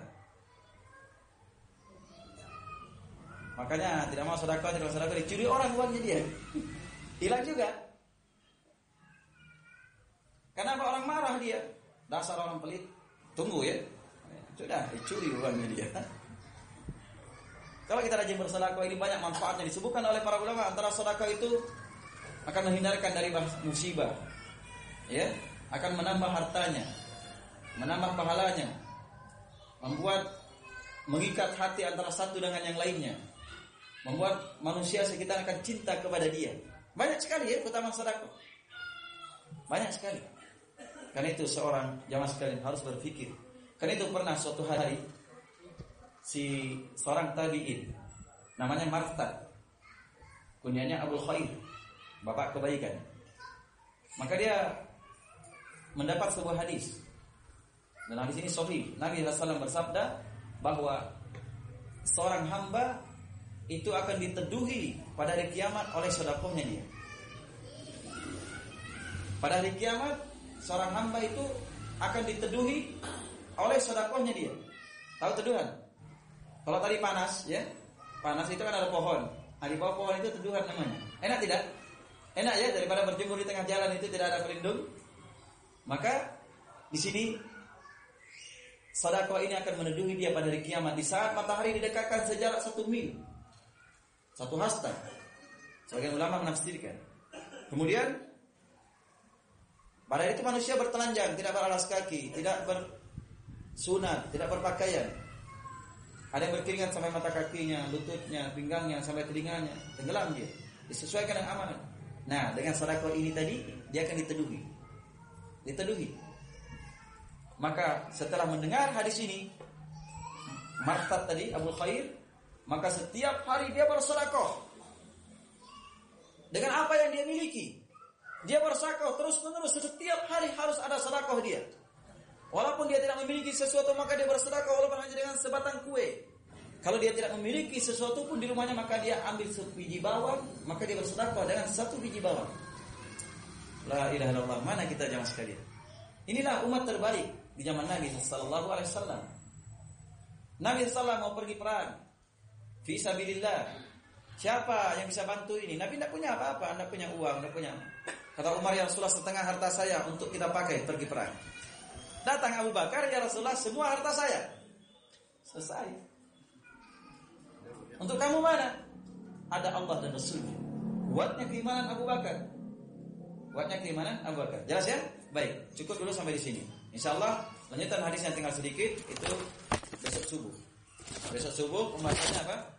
Makanya tidak mau sedekah, tidak mau sedekah dicuri orang uangnya dia. Hilang juga. Kenapa orang marah dia? Dasar orang pelit. Tunggu ya. Sudah dicuri uangnya dia. Kalau kita rajin bersedekah ini banyak manfaatnya disebutkan oleh para ulama antara sedekah itu akan menghindarkan dari musibah. Ya, akan menambah hartanya, menambah pahalanya, membuat mengikat hati antara satu dengan yang lainnya, membuat manusia sekitar akan cinta kepada dia. Banyak sekali ya utama sedekah. Banyak sekali. Karena itu seorang jamaah sekalian harus berpikir. Karena itu pernah suatu hari si seorang tabi'in namanya Martad kunyanya Abu Khair bapak kebaikan maka dia mendapat sebuah hadis dan hadis ini sahih Nabi SAW bersabda bahwa seorang hamba itu akan diteduhi pada hari kiamat oleh sedekahnya dia pada hari kiamat seorang hamba itu akan diteduhi oleh sedekahnya dia tahu teduhan kalau tadi panas, ya, panas itu kan ada pohon. Nah, di bawah pohon itu teduhan namanya. Enak tidak? Enak ya daripada berjemur di tengah jalan itu tidak ada pelindung. Maka di sini sedekah ini akan meneduhi dia pada hari kiamat di saat matahari didekatkan sejarak satu mil, satu hasta. Sebagian ulama menafsirkan. Kemudian pada itu manusia bertelanjang, tidak beralas kaki, tidak bersunat, tidak berpakaian. Ada yang berkeringat sampai mata kakinya, lututnya, pinggangnya, sampai telinganya, tenggelam dia. Disesuaikan dengan amanah. Nah, dengan sedekah ini tadi dia akan diteduhi. Diteduhi. Maka setelah mendengar hadis ini, Martad tadi Abu Khair, maka setiap hari dia bersedekah. Dengan apa yang dia miliki. Dia bersedekah terus-menerus setiap hari harus ada sedekah dia. Walaupun dia tidak memiliki sesuatu maka dia bersedekah walaupun hanya dengan sebatang kue. Kalau dia tidak memiliki sesuatu pun di rumahnya maka dia ambil sebiji bawang, maka dia bersedekah dengan satu biji bawang. La ilaha illallah. Mana kita jamaah sekalian? Inilah umat terbaik di zaman Nabi sallallahu alaihi wasallam. Nabi sallallahu mau pergi perang. Fi sabilillah. Siapa yang bisa bantu ini? Nabi tidak punya apa-apa, Anda punya uang, tidak punya. Kata Umar ya Rasulullah setengah harta saya untuk kita pakai pergi perang. Datang Abu Bakar, ya Rasulullah, semua harta saya. Selesai. Untuk kamu mana? Ada Allah dan Rasulnya. Kuatnya keimanan Abu Bakar. Kuatnya keimanan Abu Bakar. Jelas ya? Baik, cukup dulu sampai di sini. Insya Allah lanjutan hadis yang tinggal sedikit itu besok subuh. Besok subuh pembahasannya apa?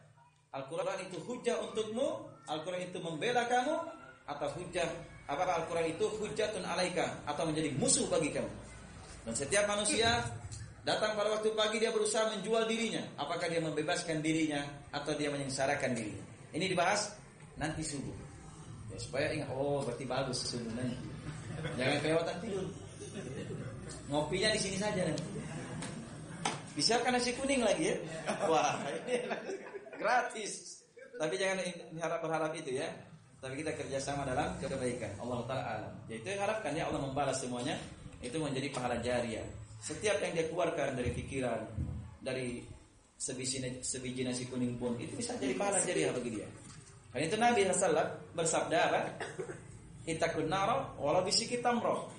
Al-Quran itu hujah untukmu, Al-Quran itu membela kamu, atau hujah apa Al-Quran itu hujatun alaika atau menjadi musuh bagi kamu. Dan setiap manusia datang pada waktu pagi dia berusaha menjual dirinya. Apakah dia membebaskan dirinya atau dia menyengsarakan dirinya. Ini dibahas nanti subuh. Ya, supaya ingat, oh berarti bagus subuh nanti. Jangan kelewatan tidur. Ngopinya di sini saja nanti. Disiapkan nasi kuning lagi ya. Wah, ini gratis. Tapi jangan harap berharap itu ya. Tapi kita kerjasama dalam kebaikan. Allah Taala Yaitu harapkan ya Allah membalas semuanya itu menjadi pahala jariah. Setiap yang dia keluarkan dari pikiran, dari sebiji, sebiji nasi kuning pun itu bisa jadi pahala jariah bagi dia. Karena itu Nabi Sallallahu bersabda apa? Itakun naro walau bisiki tamroh.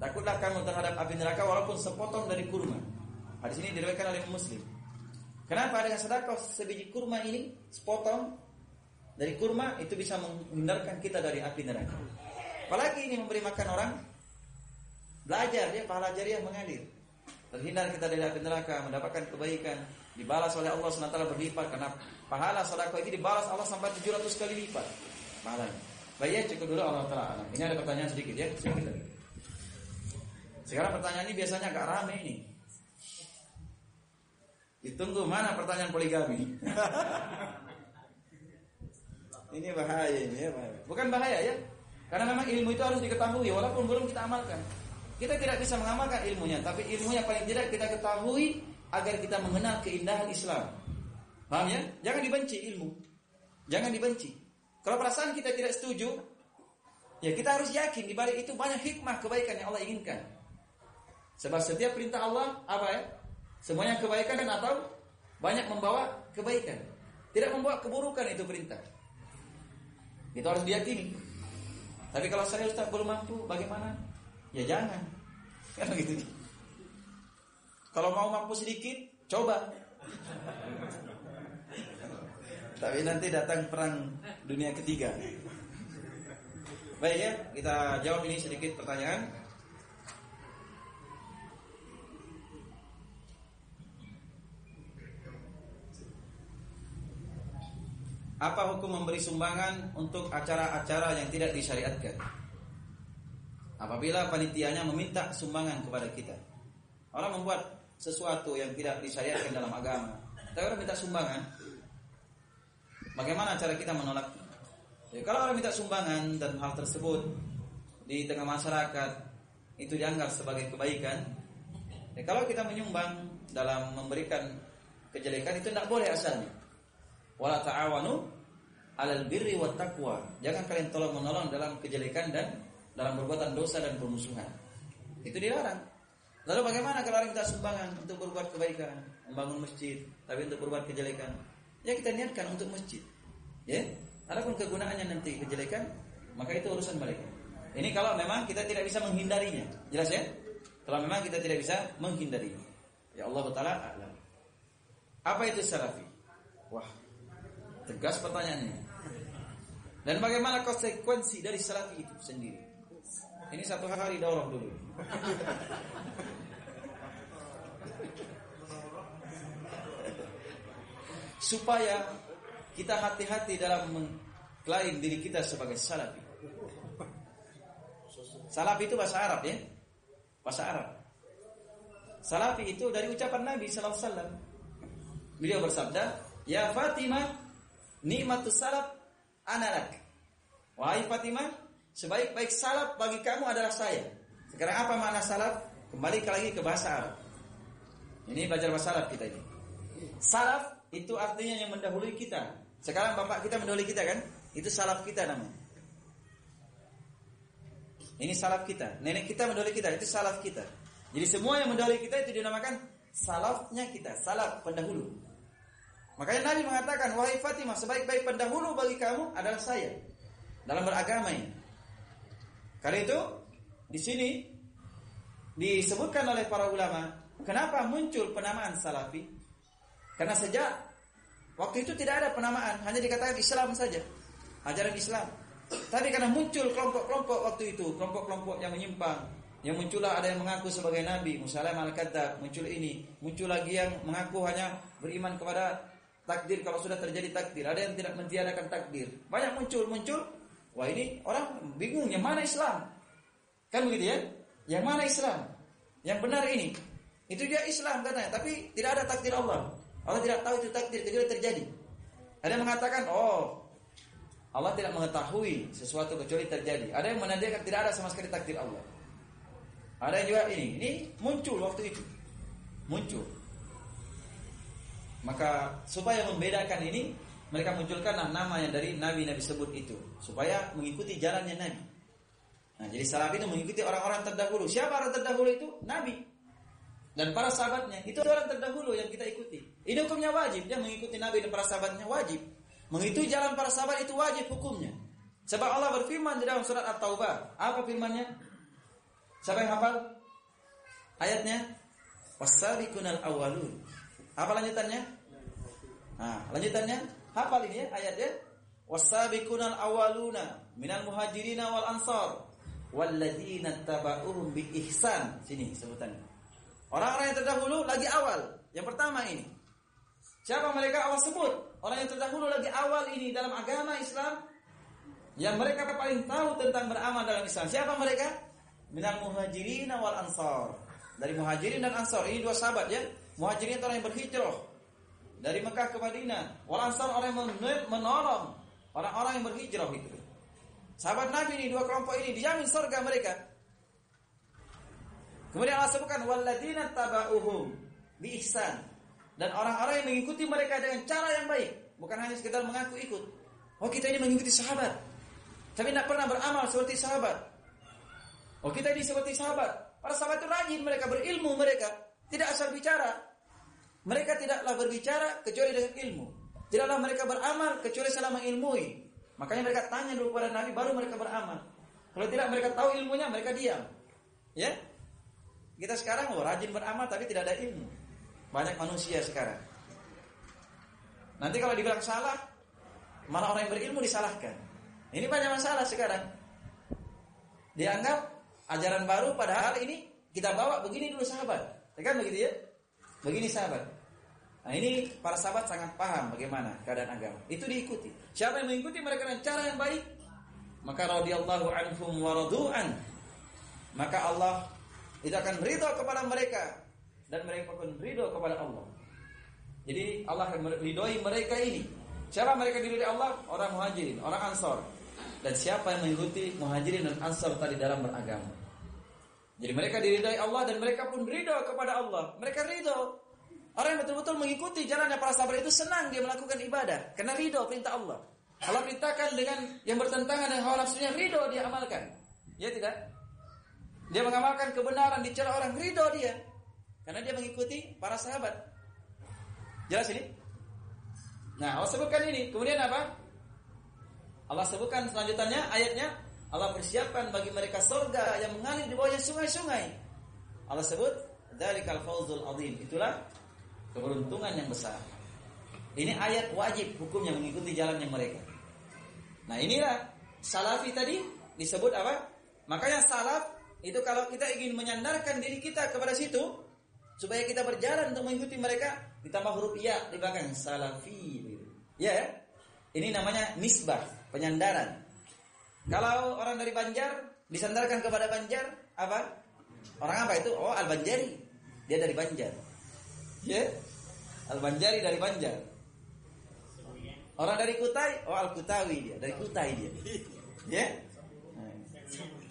Takutlah kamu terhadap api neraka walaupun sepotong dari kurma. Hadis ini diriwayatkan oleh Muslim. Kenapa dengan sedekah sebiji kurma ini sepotong dari kurma itu bisa menghindarkan kita dari api neraka. Apalagi ini memberi makan orang belajar dia pahala jariah mengalir. Terhindar kita dari api neraka, mendapatkan kebaikan, dibalas oleh Allah SWT berlipat karena pahala sedekah itu dibalas Allah sampai 700 kali lipat pahalanya. Baik ya, cukup dulu Allah Taala. Ini ada pertanyaan sedikit ya, sedikit. Sekarang pertanyaan ini biasanya agak rame ini. Ditunggu mana pertanyaan poligami. <laughs> ini bahaya ini ya, bahaya. Bukan bahaya ya. Karena memang ilmu itu harus diketahui walaupun belum kita amalkan. Kita tidak bisa mengamalkan ilmunya, tapi ilmunya paling tidak kita ketahui agar kita mengenal keindahan Islam. Paham ya? Jangan dibenci ilmu. Jangan dibenci. Kalau perasaan kita tidak setuju, ya kita harus yakin di balik itu banyak hikmah kebaikan yang Allah inginkan. Sebab setiap perintah Allah apa ya? Semuanya kebaikan dan atau banyak membawa kebaikan. Tidak membawa keburukan itu perintah. Itu harus diyakini. Tapi kalau saya Ustaz belum mampu, bagaimana? Ya jangan. <laughs> Kan begitu. Kalau mau mampu sedikit, coba. Tapi nanti datang perang dunia ketiga. Baik ya, kita jawab ini sedikit pertanyaan. Apa hukum memberi sumbangan untuk acara-acara yang tidak disyariatkan? Apabila panitianya meminta sumbangan kepada kita. Orang membuat sesuatu yang tidak disyariatkan dalam agama. Tapi orang minta sumbangan. Bagaimana cara kita menolak? Ya, kalau orang minta sumbangan dan hal tersebut di tengah masyarakat itu dianggap sebagai kebaikan. Ya, kalau kita menyumbang dalam memberikan kejelekan itu tidak boleh asalnya. Wala ta'awanu alal birri wat taqwa. Jangan kalian tolong menolong dalam kejelekan dan dalam perbuatan dosa dan permusuhan. Itu dilarang. Lalu bagaimana kalau orang minta sumbangan untuk berbuat kebaikan, membangun masjid, tapi untuk berbuat kejelekan? Ya kita niatkan untuk masjid. Ya. Adapun kegunaannya nanti kejelekan, maka itu urusan mereka. Ini kalau memang kita tidak bisa menghindarinya. Jelas ya? Kalau memang kita tidak bisa menghindarinya. Ya Allah taala. Apa itu salafi? Wah, Tegas pertanyaannya. Dan bagaimana konsekuensi dari salafi itu sendiri? Ini satu hari daurah dulu. Supaya kita hati-hati dalam mengklaim diri kita sebagai salafi. Salafi itu bahasa Arab ya. Bahasa Arab. Salafi itu dari ucapan Nabi sallallahu alaihi wasallam. Beliau bersabda, "Ya Fatimah, Nikmatus salaf analak. Wahai Fatimah, sebaik-baik salaf bagi kamu adalah saya. Sekarang apa makna salaf? Kembali lagi ke bahasa Arab. Ini belajar bahasa Arab kita ini. Salaf itu artinya yang mendahului kita. Sekarang bapak kita mendahului kita kan? Itu salaf kita namanya. Ini salaf kita. Nenek kita mendahului kita, itu salaf kita. Jadi semua yang mendahului kita itu dinamakan salafnya kita, salaf pendahulu. Makanya Nabi mengatakan, wahai Fatimah, sebaik-baik pendahulu bagi kamu adalah saya dalam beragama ini. Karena itu di sini disebutkan oleh para ulama, kenapa muncul penamaan Salafi? Karena sejak waktu itu tidak ada penamaan, hanya dikatakan Islam saja, ajaran Islam. Tapi karena muncul kelompok-kelompok waktu itu, kelompok-kelompok yang menyimpang, yang muncullah ada yang mengaku sebagai nabi, Musalam al muncul ini, muncul lagi yang mengaku hanya beriman kepada takdir kalau sudah terjadi takdir. Ada yang tidak mentiadakan takdir. Banyak muncul-muncul. Wah ini orang bingung yang mana Islam? Kan begitu ya? Yang mana Islam? Yang benar ini. Itu dia Islam katanya, tapi tidak ada takdir Allah. Allah tidak tahu itu takdir, kecuali terjadi. Ada yang mengatakan, oh Allah tidak mengetahui sesuatu kecuali terjadi. Ada yang menandakan tidak ada sama sekali takdir Allah. Ada yang juga ini, ini muncul waktu itu. Muncul. Maka supaya membedakan ini mereka munculkan nama yang dari nabi-nabi sebut itu supaya mengikuti jalannya nabi. Nah, jadi salaf itu mengikuti orang-orang terdahulu. Siapa orang terdahulu itu? Nabi. Dan para sahabatnya itu orang terdahulu yang kita ikuti. Ini hukumnya wajib, dia mengikuti nabi dan para sahabatnya wajib. Mengikuti jalan para sahabat itu wajib hukumnya. Sebab Allah berfirman di dalam surat At-Taubah. Apa firmannya? Siapa yang hafal? Ayatnya wasabiqunal awwalun. Apa lanjutannya? Nah, lanjutannya hafal ini ya ayatnya wasabiqunal awwaluna minal muhajirina wal ansar walladzina tabauhum bi ihsan. Sini sebutannya. Orang-orang yang terdahulu lagi awal. Yang pertama ini. Siapa mereka Allah sebut? Orang yang terdahulu lagi awal ini dalam agama Islam yang mereka paling tahu tentang beramal dalam Islam. Siapa mereka? Minal muhajirin wal ansar. Dari muhajirin dan ansar. Ini dua sahabat ya. Muhajirin orang yang berhijrah dari Mekah ke Madinah. Wal ansar orang yang menolong orang-orang yang berhijrah itu. Sahabat Nabi ini dua kelompok ini dijamin surga mereka. Kemudian Allah sebutkan walladzina tabauhum bi ihsan dan orang-orang yang mengikuti mereka dengan cara yang baik, bukan hanya sekedar mengaku ikut. Oh, kita ini mengikuti sahabat. Tapi tidak pernah beramal seperti sahabat. Oh, kita ini seperti sahabat. Para sahabat itu rajin mereka berilmu mereka, tidak asal bicara. Mereka tidaklah berbicara kecuali dengan ilmu. Tidaklah mereka beramal kecuali selama ilmui. Makanya mereka tanya dulu kepada Nabi baru mereka beramal. Kalau tidak mereka tahu ilmunya mereka diam. Ya? Kita sekarang oh, rajin beramal tapi tidak ada ilmu. Banyak manusia sekarang. Nanti kalau dibilang salah, malah orang yang berilmu disalahkan. Ini banyak masalah sekarang. Dianggap ajaran baru padahal ini kita bawa begini dulu sahabat. Ya kan begitu ya? Begini sahabat. Nah ini para sahabat sangat paham bagaimana keadaan agama. Itu diikuti. Siapa yang mengikuti mereka dengan cara yang baik, maka radhiyallahu anhum wa radu'an. Maka Allah itu akan ridho kepada mereka dan mereka pun ridho kepada Allah. Jadi Allah akan meridhoi mereka ini. Siapa mereka diridhoi Allah? Orang muhajirin, orang ansor. Dan siapa yang mengikuti muhajirin dan ansor tadi dalam beragama. Jadi mereka diridhoi Allah dan mereka pun ridho kepada Allah. Mereka ridho. Orang yang betul-betul mengikuti jalannya para sahabat itu senang dia melakukan ibadah karena ridho perintah Allah. Allah perintahkan dengan yang bertentangan dengan hawa nafsunya ridho dia amalkan. Ya tidak? Dia mengamalkan kebenaran dicela orang ridho dia. Karena dia mengikuti para sahabat. Jelas ini? Nah, Allah sebutkan ini. Kemudian apa? Allah sebutkan selanjutnya ayatnya Allah persiapkan bagi mereka surga yang mengalir di bawahnya sungai-sungai. Allah sebut dzalikal fawzul azim. Itulah keberuntungan yang besar. Ini ayat wajib hukumnya mengikuti jalannya mereka. Nah, inilah salafi tadi disebut apa? Makanya salaf itu kalau kita ingin menyandarkan diri kita kepada situ, supaya kita berjalan untuk mengikuti mereka ditambah huruf ya di belakang salafi ya ini namanya nisbah penyandaran kalau orang dari Banjar disandarkan kepada Banjar apa? Orang apa itu? Oh al Banjari dia dari Banjar. Ya? Al Banjari dari Banjar. Orang dari Kutai? Oh al Kutawi dia. Dari Kutai dia. <laughs> Ya?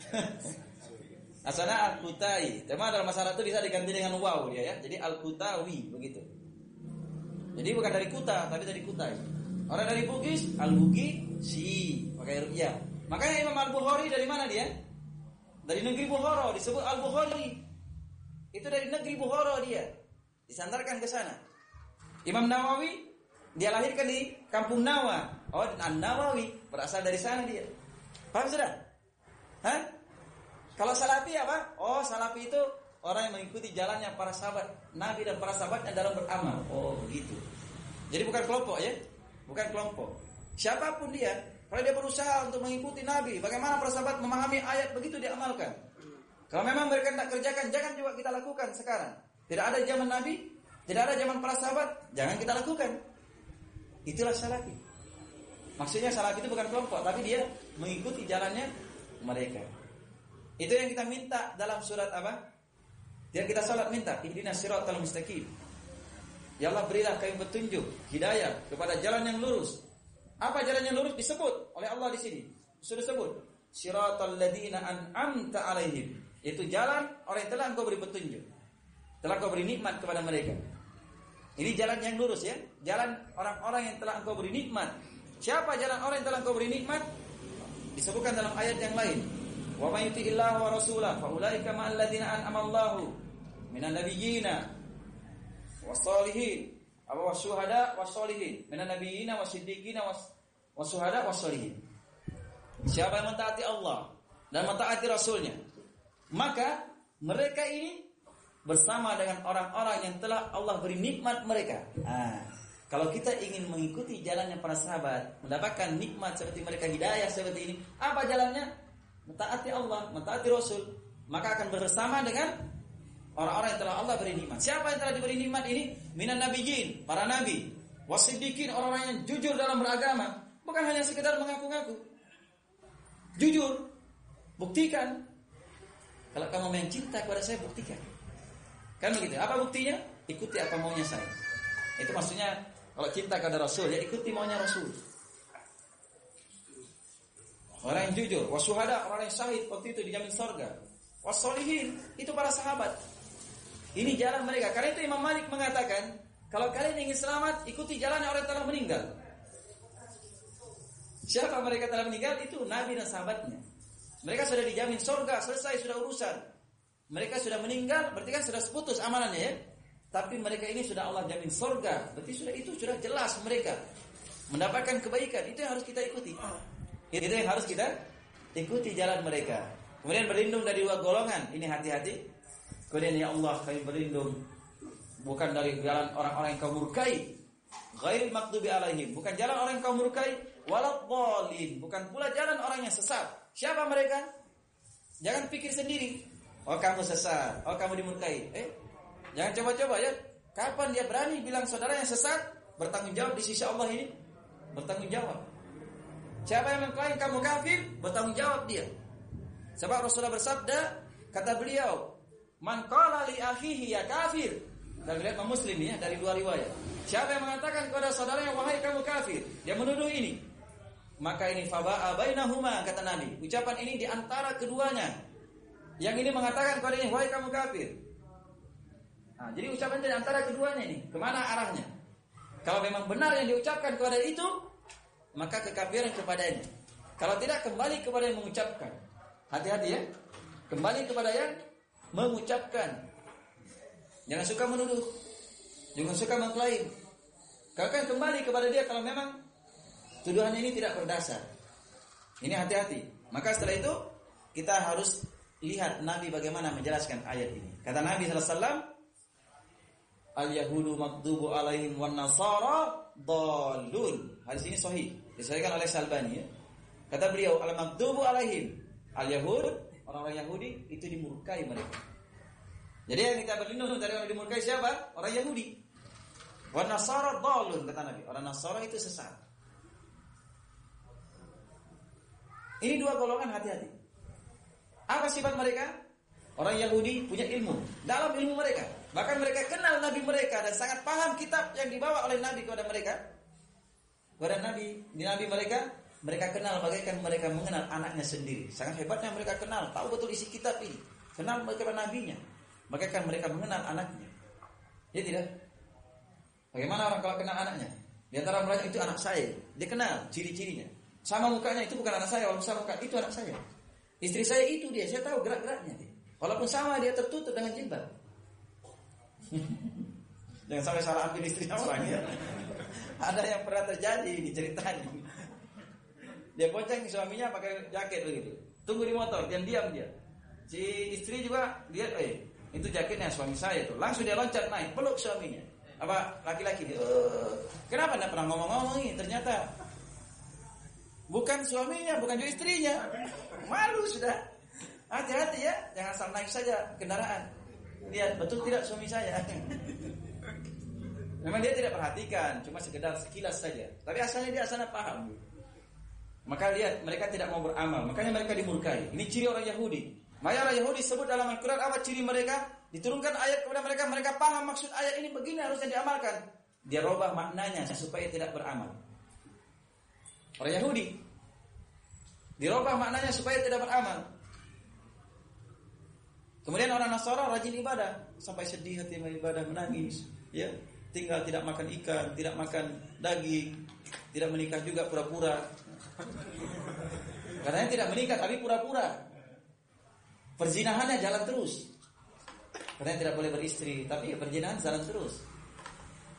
<laughs> Asalnya al-kutai. Tema dalam masyarakat itu bisa diganti dengan waw dia ya. Jadi al-kutawi begitu. Jadi bukan dari kuta tapi dari kutai. Orang dari Bugis al-bugi si pakai ya. Makanya Imam Al-Bukhari dari mana dia? Dari negeri Bukhara disebut Al-Bukhari. Itu dari negeri Bukhara dia. Disandarkan ke sana. Imam Nawawi dia lahirkan di kampung Nawa. Oh, An-Nawawi berasal dari sana dia. Paham sudah? Hah? Kalau salafi apa? Oh, salafi itu orang yang mengikuti jalannya para sahabat Nabi dan para sahabatnya dalam beramal. Oh, begitu. Jadi bukan kelompok ya, bukan kelompok. Siapa pun dia, kalau dia berusaha untuk mengikuti Nabi, bagaimana para sahabat memahami ayat begitu diamalkan. Kalau memang mereka tidak kerjakan, jangan juga kita lakukan sekarang. Tidak ada zaman Nabi, tidak ada zaman para sahabat, jangan kita lakukan. Itulah salafi. Maksudnya salafi itu bukan kelompok, tapi dia mengikuti jalannya mereka. Itu yang kita minta dalam surat apa? Yang kita salat minta, ihdinas siratal mustaqim. Ya Allah berilah kami petunjuk, hidayah kepada jalan yang lurus. Apa jalan yang lurus disebut oleh Allah di sini? Sudah sebut. Siratal ladzina an'amta alaihim. Itu jalan orang yang telah engkau beri petunjuk. Telah engkau beri nikmat kepada mereka. Ini jalan yang lurus ya. Jalan orang-orang yang telah engkau beri nikmat. Siapa jalan orang yang telah engkau beri nikmat? Disebutkan dalam ayat yang lain. Wa may yuti'illah wa rasulah fa ulaika ma'al ladzina an'ama Allahu minan nabiyyina wasalihin Apa wasuhada wasolihin, minan nabiyina wasiddiqina was wasuhada wasolihin. Siapa yang mentaati Allah dan mentaati Rasulnya, maka mereka ini bersama dengan orang-orang yang telah Allah beri nikmat mereka. Nah, kalau kita ingin mengikuti jalannya para sahabat, mendapatkan nikmat seperti mereka hidayah seperti ini, apa jalannya? Mentaati Allah, mentaati Rasul, maka akan bersama dengan orang-orang yang telah Allah beri nikmat. Siapa yang telah diberi nikmat ini? Minan nabiyyin, para nabi, wasiddiqin, orang-orang yang jujur dalam beragama, bukan hanya sekedar mengaku-ngaku. Jujur, buktikan. Kalau kamu main cinta kepada saya, buktikan. Kan begitu. Apa buktinya? Ikuti apa maunya saya. Itu maksudnya kalau cinta kepada Rasul, ya ikuti maunya Rasul. Orang yang jujur, wasuhada, orang yang syahid waktu itu dijamin surga. Wasolihin, itu para sahabat. Ini jalan mereka. Karena itu Imam Malik mengatakan, kalau kalian ingin selamat, ikuti jalan yang orang telah meninggal. Siapa mereka telah meninggal? Itu Nabi dan sahabatnya. Mereka sudah dijamin surga, selesai sudah urusan. Mereka sudah meninggal, berarti kan sudah seputus amanannya ya. Tapi mereka ini sudah Allah jamin surga, berarti sudah itu sudah jelas mereka mendapatkan kebaikan. Itu yang harus kita ikuti. Itu yang harus kita ikuti jalan mereka. Kemudian berlindung dari dua golongan. Ini hati-hati. Kemudian ya Allah kami berlindung bukan dari jalan orang-orang yang kau murkai. Ghair maktubi alaihim. Bukan jalan orang yang kau murkai. Waladhalin. Bukan pula jalan orang yang sesat. Siapa mereka? Jangan pikir sendiri. Oh kamu sesat. Oh kamu dimurkai. Eh, jangan coba-coba ya. Kapan dia berani bilang saudara yang sesat bertanggung jawab di sisi Allah ini? Bertanggung jawab. Siapa yang mengklaim kamu kafir, bertanggung jawab dia. Sebab Rasulullah bersabda, kata beliau, "Man qala li akhihi ya kafir." Dan lihat Muslim ya dari dua riwayat. Siapa yang mengatakan kepada saudaranya wahai kamu kafir, dia menuduh ini. Maka ini faba'a bainahuma kata Nabi. Ucapan ini di antara keduanya. Yang ini mengatakan kepada ini wahai kamu kafir. Nah, jadi ucapan di antara keduanya ini, ke mana arahnya? Kalau memang benar yang diucapkan kepada itu, maka kekafiran kepadanya. Kalau tidak kembali kepada yang mengucapkan. Hati-hati ya. Kembali kepada yang mengucapkan. Jangan suka menuduh. Jangan suka mengklaim. Kau kan kembali kepada dia kalau memang tuduhan ini tidak berdasar. Ini hati-hati. Maka setelah itu kita harus lihat Nabi bagaimana menjelaskan ayat ini. Kata Nabi SAW, Al-Yahudu makdubu alaihim wan nasara dalun. Hadis ini sahih. Disahihkan oleh Salbani ya. Kata beliau, al-makdubu alaihim. Al-Yahud, orang-orang Yahudi itu dimurkai mereka. Jadi yang kita berlindung dari orang dimurkai siapa? Orang Yahudi. Wan nasara dalun kata Nabi. Orang Nasara itu sesat. Ini dua golongan hati-hati. Apa sifat mereka? Orang Yahudi punya ilmu dalam ilmu mereka. Bahkan mereka kenal Nabi mereka dan sangat paham kitab yang dibawa oleh Nabi kepada mereka. Kepada Nabi, di Nabi mereka, mereka kenal bagaikan mereka mengenal anaknya sendiri. Sangat hebatnya mereka kenal, tahu betul isi kitab ini. Kenal mereka nabinya. Bagaikan mereka mengenal anaknya. Ya tidak? Bagaimana orang kalau kenal anaknya? Di antara mereka itu anak saya. Dia kenal ciri-cirinya. Sama mukanya itu bukan anak saya, walaupun sama muka itu anak saya. Istri saya itu dia, saya tahu gerak-geraknya. Walaupun sama dia tertutup dengan jilbab. <laughs> Jangan sampai salah ambil istrinya orang ya. <laughs> Ada yang pernah terjadi di ceritanya. Dia bonceng suaminya pakai jaket begitu. Tunggu di motor, diam diam dia. Si istri juga lihat, eh itu jaketnya suami saya tuh. Langsung dia loncat naik, peluk suaminya. Apa laki-laki dia? Kenapa tidak pernah ngomong-ngomong ini? Ternyata bukan suaminya, bukan juga istrinya. Malu sudah. Hati-hati ya, jangan asal naik saja kendaraan. Lihat betul tidak suami saya. <laughs> Memang dia tidak perhatikan, cuma sekedar sekilas saja. Tapi asalnya dia asalnya paham. Maka lihat, mereka tidak mau beramal, makanya mereka dimurkai. Ini ciri orang Yahudi. Maka orang Yahudi sebut dalam Al-Quran apa ciri mereka? Diturunkan ayat kepada mereka, mereka paham maksud ayat ini begini harusnya diamalkan. Dia robah maknanya supaya tidak beramal. Orang Yahudi dirubah maknanya supaya tidak beramal. Kemudian orang Nasara rajin ibadah sampai sedih hati ibadah menangis, ya. Tinggal tidak makan ikan, tidak makan daging, tidak menikah juga pura-pura. Katanya tidak menikah tapi pura-pura. Perzinahannya jalan terus. Katanya tidak boleh beristri, tapi perzinahan jalan terus.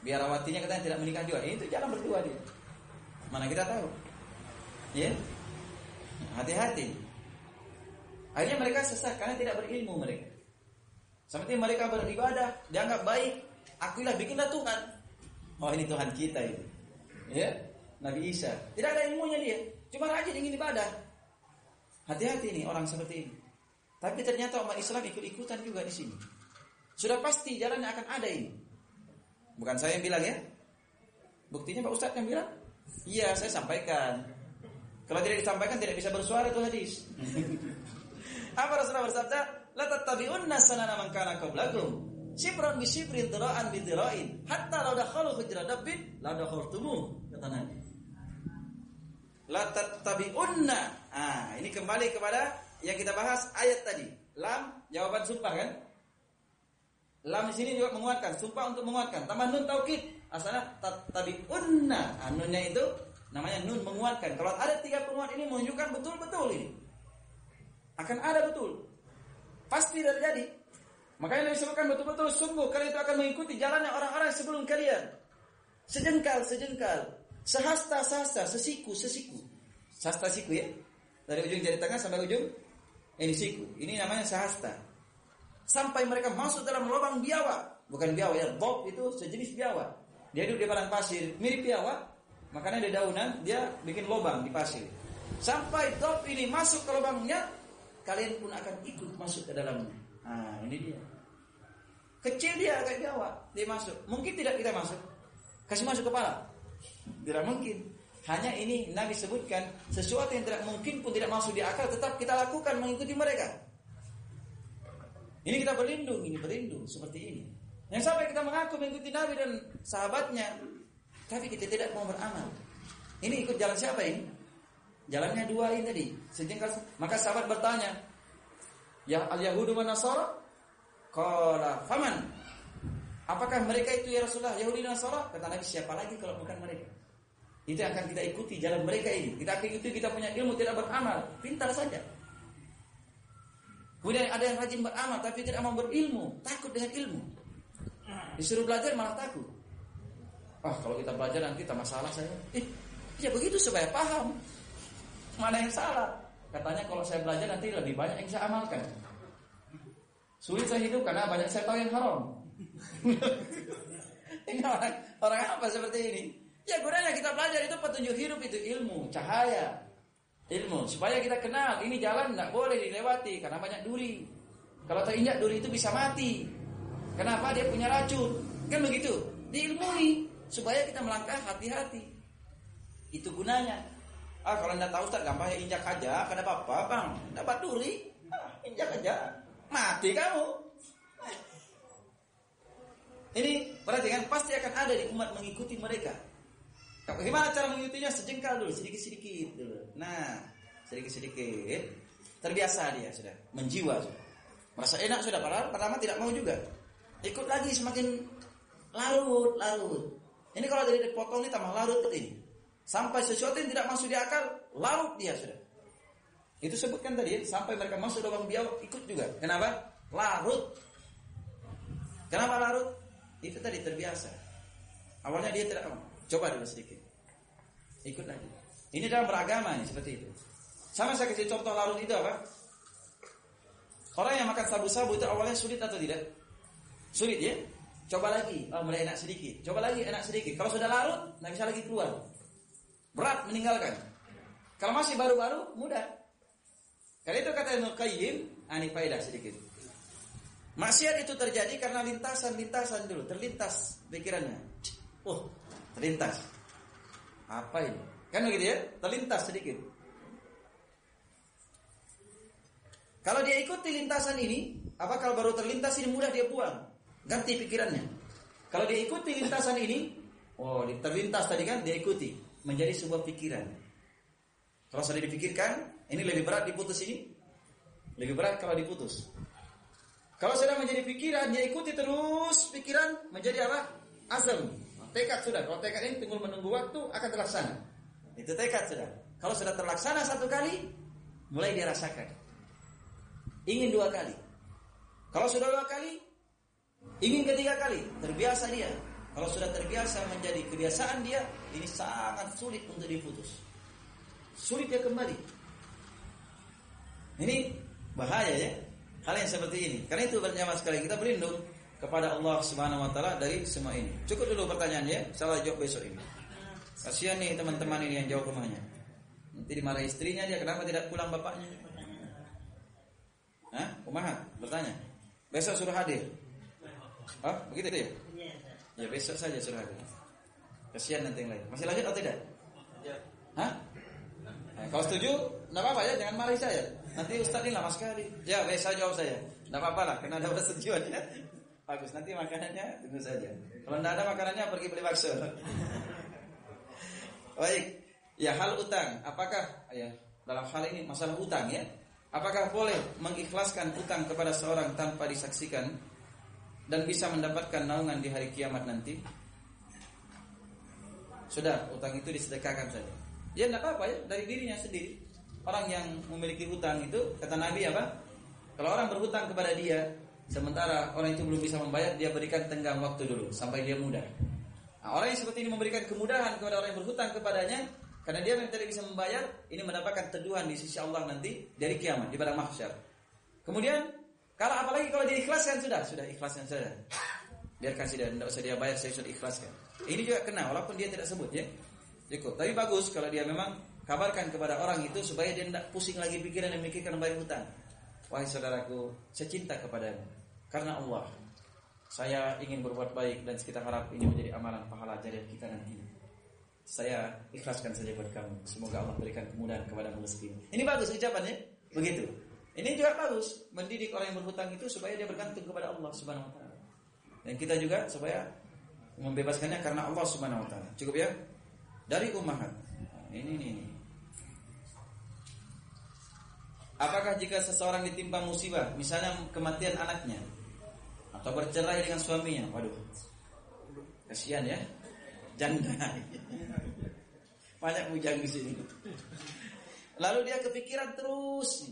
biarawatinya katanya tidak menikah juga. Itu jalan berdua dia. Mana kita tahu? Ya. Hati-hati. Akhirnya mereka sesat karena tidak berilmu mereka. Seperti mereka beribadah, dianggap baik. Akulah bikinlah Tuhan. Oh ini Tuhan kita itu. Ya, Nabi Isa. Tidak ada ilmunya dia. Cuma rajin ingin ibadah. Hati-hati nih orang seperti ini. Tapi ternyata umat Islam ikut-ikutan juga di sini. Sudah pasti jalannya akan ada ini. Bukan saya yang bilang ya. Buktinya Pak Ustadz yang bilang. Iya, saya sampaikan. Kalau tidak disampaikan tidak bisa bersuara itu hadis. <laughs> Apa Rasulullah bersabda? La tattabi'unna sanana man kana qablakum. Sibran bi sibrin dira'an bi. Hatta law dakhalu hujra dabbin la. Kata Nabi. La tattabi'unna. Ah, ini kembali kepada yang kita bahas ayat tadi. Lam jawaban sumpah kan? Lam di sini juga menguatkan, sumpah untuk menguatkan. Tambah nun taukid. Asalnya tattabi'unna. Ah, nunnya itu namanya nun menguatkan. Kalau ada tiga penguat ini menunjukkan betul-betul ini. Akan ada betul. Pasti terjadi. Makanya Nabi sebutkan betul-betul sungguh kalian itu akan mengikuti jalannya orang-orang sebelum kalian. Sejengkal, sejengkal. Sehasta, sehasta, sesiku, sesiku. Sehasta siku ya. Dari ujung jari tengah sampai ujung ini siku. Ini namanya sehasta. Sampai mereka masuk dalam lubang biawa. Bukan biawa ya, bob itu sejenis biawa. Dia duduk di padang pasir, mirip biawa. Makanya di daunan dia bikin lubang di pasir. Sampai dop ini masuk ke lubangnya, kalian pun akan ikut masuk ke dalamnya. Nah, ini dia. Kecil dia kayak biawa, dia masuk. Mungkin tidak kita masuk. Kasih masuk kepala. Tidak mungkin. Hanya ini Nabi sebutkan sesuatu yang tidak mungkin pun tidak masuk di akal tetap kita lakukan mengikuti mereka. Ini kita berlindung, ini berlindung seperti ini. Yang sampai kita mengaku mengikuti Nabi dan sahabatnya, tapi kita tidak mau beramal. Ini ikut jalan siapa ini? Jalannya dua ini tadi, sejengkal. Maka sahabat bertanya, "Ya al-Yahudu wa Nasara?" Qala, "Faman?" Apakah mereka itu ya Rasulullah Yahudi dan Nasara? Kata Nabi, siapa lagi kalau bukan mereka? Itu akan kita ikuti jalan mereka ini. Kita akan ikuti kita punya ilmu tidak beramal, pintar saja. Kemudian ada yang rajin beramal tapi tidak mau berilmu, takut dengan ilmu. Disuruh belajar malah takut. Ah, kalau kita belajar nanti tak masalah saya. Eh, ya begitu supaya paham. Mana yang salah? Katanya kalau saya belajar nanti lebih banyak yang saya amalkan. Sulit saya hidup karena banyak saya tahu yang haram. <laughs> ini orang orang apa seperti ini? Ya gunanya kita belajar itu petunjuk hidup itu ilmu, cahaya, ilmu supaya kita kenal ini jalan tidak boleh dilewati karena banyak duri. Kalau terinjak duri itu bisa mati. Kenapa? Dia punya racun. Kan begitu. Diilmui supaya kita melangkah hati-hati. Itu gunanya. Ah kalau anda tahu tak gampang ya injak aja, karena apa bang? Dapat duri, ah, injak aja, mati kamu. Ini perhatikan pasti akan ada di umat mengikuti mereka. Bagaimana cara mengikutinya? Sejengkal dulu, sedikit-sedikit dulu. Nah, sedikit-sedikit. Terbiasa dia sudah, menjiwa sudah. Merasa enak sudah, padahal pertama tidak mau juga. Ikut lagi semakin larut, larut. Ini kalau dari dipotong ini tambah larut ini. Sampai sesuatu yang tidak masuk di akal, larut dia sudah. Itu sebutkan tadi, sampai mereka masuk lubang biau ikut juga. Kenapa? Larut. Kenapa larut? Itu tadi terbiasa. Awalnya dia tidak mau. Coba dulu sedikit. Ikut lagi. Ini dalam beragama nih seperti itu. Sama saya kasih contoh larut itu apa? Orang yang makan sabu-sabu itu awalnya sulit atau tidak? Sulit ya? Coba lagi, oh mulai enak sedikit. Coba lagi enak sedikit. Kalau sudah larut, nggak bisa lagi keluar. Berat meninggalkan. Kalau masih baru-baru, mudah. Karena itu kata Ibnu Qayyim, ani faedah sedikit. Maksiat itu terjadi karena lintasan-lintasan dulu, terlintas pikirannya. Oh, terlintas. Apa ini? Kan begitu ya? Terlintas sedikit. Kalau dia ikuti lintasan ini, apa kalau baru terlintas ini mudah dia buang, ganti pikirannya. Kalau dia ikuti lintasan ini, oh terlintas tadi kan dia ikuti, menjadi sebuah pikiran. Kalau sudah dipikirkan, ini lebih berat diputus ini, lebih berat kalau diputus. Kalau sudah menjadi pikiran, dia ikuti terus pikiran menjadi apa? Azam. Tekad sudah. Kalau tekad ini tinggal menunggu waktu akan terlaksana. Itu tekad sudah. Kalau sudah terlaksana satu kali, mulai dia rasakan. Ingin dua kali. Kalau sudah dua kali, ingin ketiga kali. Terbiasa dia. Kalau sudah terbiasa menjadi kebiasaan dia, ini sangat sulit untuk diputus. Sulit dia kembali. Ini bahaya ya. Hal yang seperti ini. Karena itu berjamaah sekali kita berlindung kepada Allah Subhanahu wa taala dari semua ini. Cukup dulu pertanyaannya, salah jawab besok ini. Kasihan nih teman-teman ini yang jauh rumahnya. Nanti dimarahi istrinya dia kenapa tidak pulang bapaknya? Hah? Kumaha? Bertanya. Besok suruh hadir. Oh, begitu ya? Ya besok saja suruh hadir. Kasihan nanti yang lain. Masih lanjut atau tidak? Ya. Hah? Nah, kalau setuju, enggak apa-apa ya, jangan marahi saya. Nanti Ustaz ini lama sekali. Ya, besok jawab saya. Enggak apa-apa lah, karena ada persetujuan ya. <laughs> Bagus, nanti makanannya tunggu saja. Kalau tidak ada makanannya pergi beli bakso. <laughs> Baik. Ya hal utang, apakah ya dalam hal ini masalah utang ya? Apakah boleh mengikhlaskan utang kepada seorang tanpa disaksikan dan bisa mendapatkan naungan di hari kiamat nanti? Sudah, utang itu disedekahkan saja. Ya tidak apa-apa ya, dari dirinya sendiri. Orang yang memiliki hutang itu kata Nabi apa? Kalau orang berhutang kepada dia, sementara orang itu belum bisa membayar, dia berikan tenggang waktu dulu sampai dia mudah. Nah, orang yang seperti ini memberikan kemudahan kepada orang yang berhutang kepadanya karena dia tidak bisa membayar, ini mendapatkan teduhan di sisi Allah nanti dari kiamat di padang mahsyar. Kemudian kalau apalagi kalau dia ikhlaskan sudah, sudah ikhlaskan saja. Biarkan sudah, tidak usah dia bayar, saya sudah ikhlaskan. Ini juga kena walaupun dia tidak sebut ya. Cukup. Tapi bagus kalau dia memang kabarkan kepada orang itu supaya dia tidak pusing lagi pikiran dan mikirkan bayar hutang. Wahai saudaraku, saya cinta kepadamu karena Allah. Saya ingin berbuat baik dan kita harap ini menjadi amalan pahala jariah kita nanti. Saya ikhlaskan saja buat kamu. Semoga Allah berikan kemudahan kepada rezeki. Ini bagus ucapannya. Begitu. Ini juga bagus mendidik orang yang berhutang itu supaya dia bergantung kepada Allah Subhanahu wa taala. Dan kita juga supaya membebaskannya karena Allah Subhanahu wa taala. Cukup ya? Dari ummahat. Ini ini ini. Apakah jika seseorang ditimpa musibah, misalnya kematian anaknya, atau bercerai dengan suaminya. Waduh. Kasihan ya. Janda. <laughs> Banyak bujang di sini. Lalu dia kepikiran terus.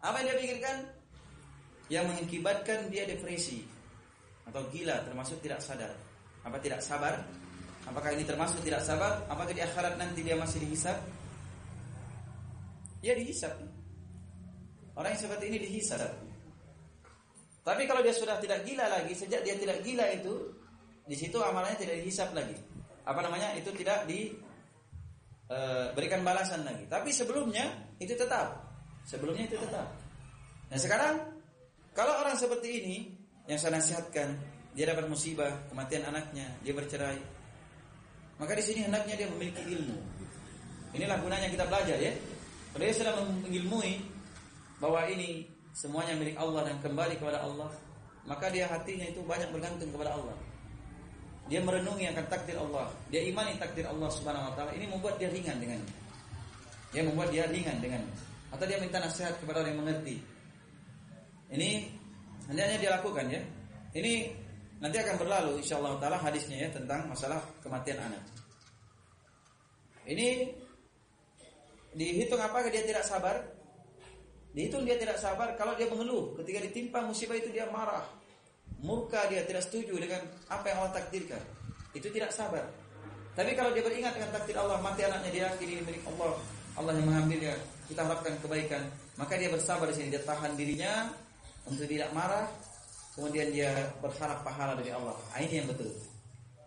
Apa yang dia pikirkan? Yang mengakibatkan dia depresi atau gila termasuk tidak sadar. Apa tidak sabar? Apakah ini termasuk tidak sabar? Apakah di akhirat nanti dia masih dihisap? Ya dihisap. Orang yang seperti ini dihisap. Tapi kalau dia sudah tidak gila lagi, sejak dia tidak gila itu, di situ amalannya tidak dihisap lagi. Apa namanya? Itu tidak diberikan e, balasan lagi. Tapi sebelumnya itu tetap. Sebelumnya itu tetap. Nah sekarang kalau orang seperti ini yang saya nasihatkan, dia dapat musibah, kematian anaknya, dia bercerai. Maka di sini hendaknya dia memiliki ilmu. Inilah gunanya kita belajar ya. Kalau dia sudah mengilmui bahwa ini semuanya milik Allah dan kembali kepada Allah, maka dia hatinya itu banyak bergantung kepada Allah. Dia merenungi akan takdir Allah, dia imani takdir Allah Subhanahu wa taala. Ini membuat dia ringan dengan Dia membuat dia ringan dengan atau dia minta nasihat kepada orang yang mengerti. Ini hendaknya dia lakukan ya. Ini nanti akan berlalu insyaallah taala hadisnya ya tentang masalah kematian anak. Ini dihitung apakah dia tidak sabar Dihitung dia tidak sabar kalau dia mengeluh ketika ditimpa musibah itu dia marah, murka dia tidak setuju dengan apa yang Allah takdirkan. Itu tidak sabar. Tapi kalau dia beringat dengan takdir Allah, mati anaknya dia kini milik Allah. Allah yang mengambilnya. Kita harapkan kebaikan. Maka dia bersabar di sini, dia tahan dirinya untuk tidak marah. Kemudian dia berharap pahala dari Allah. Ah, ini yang betul.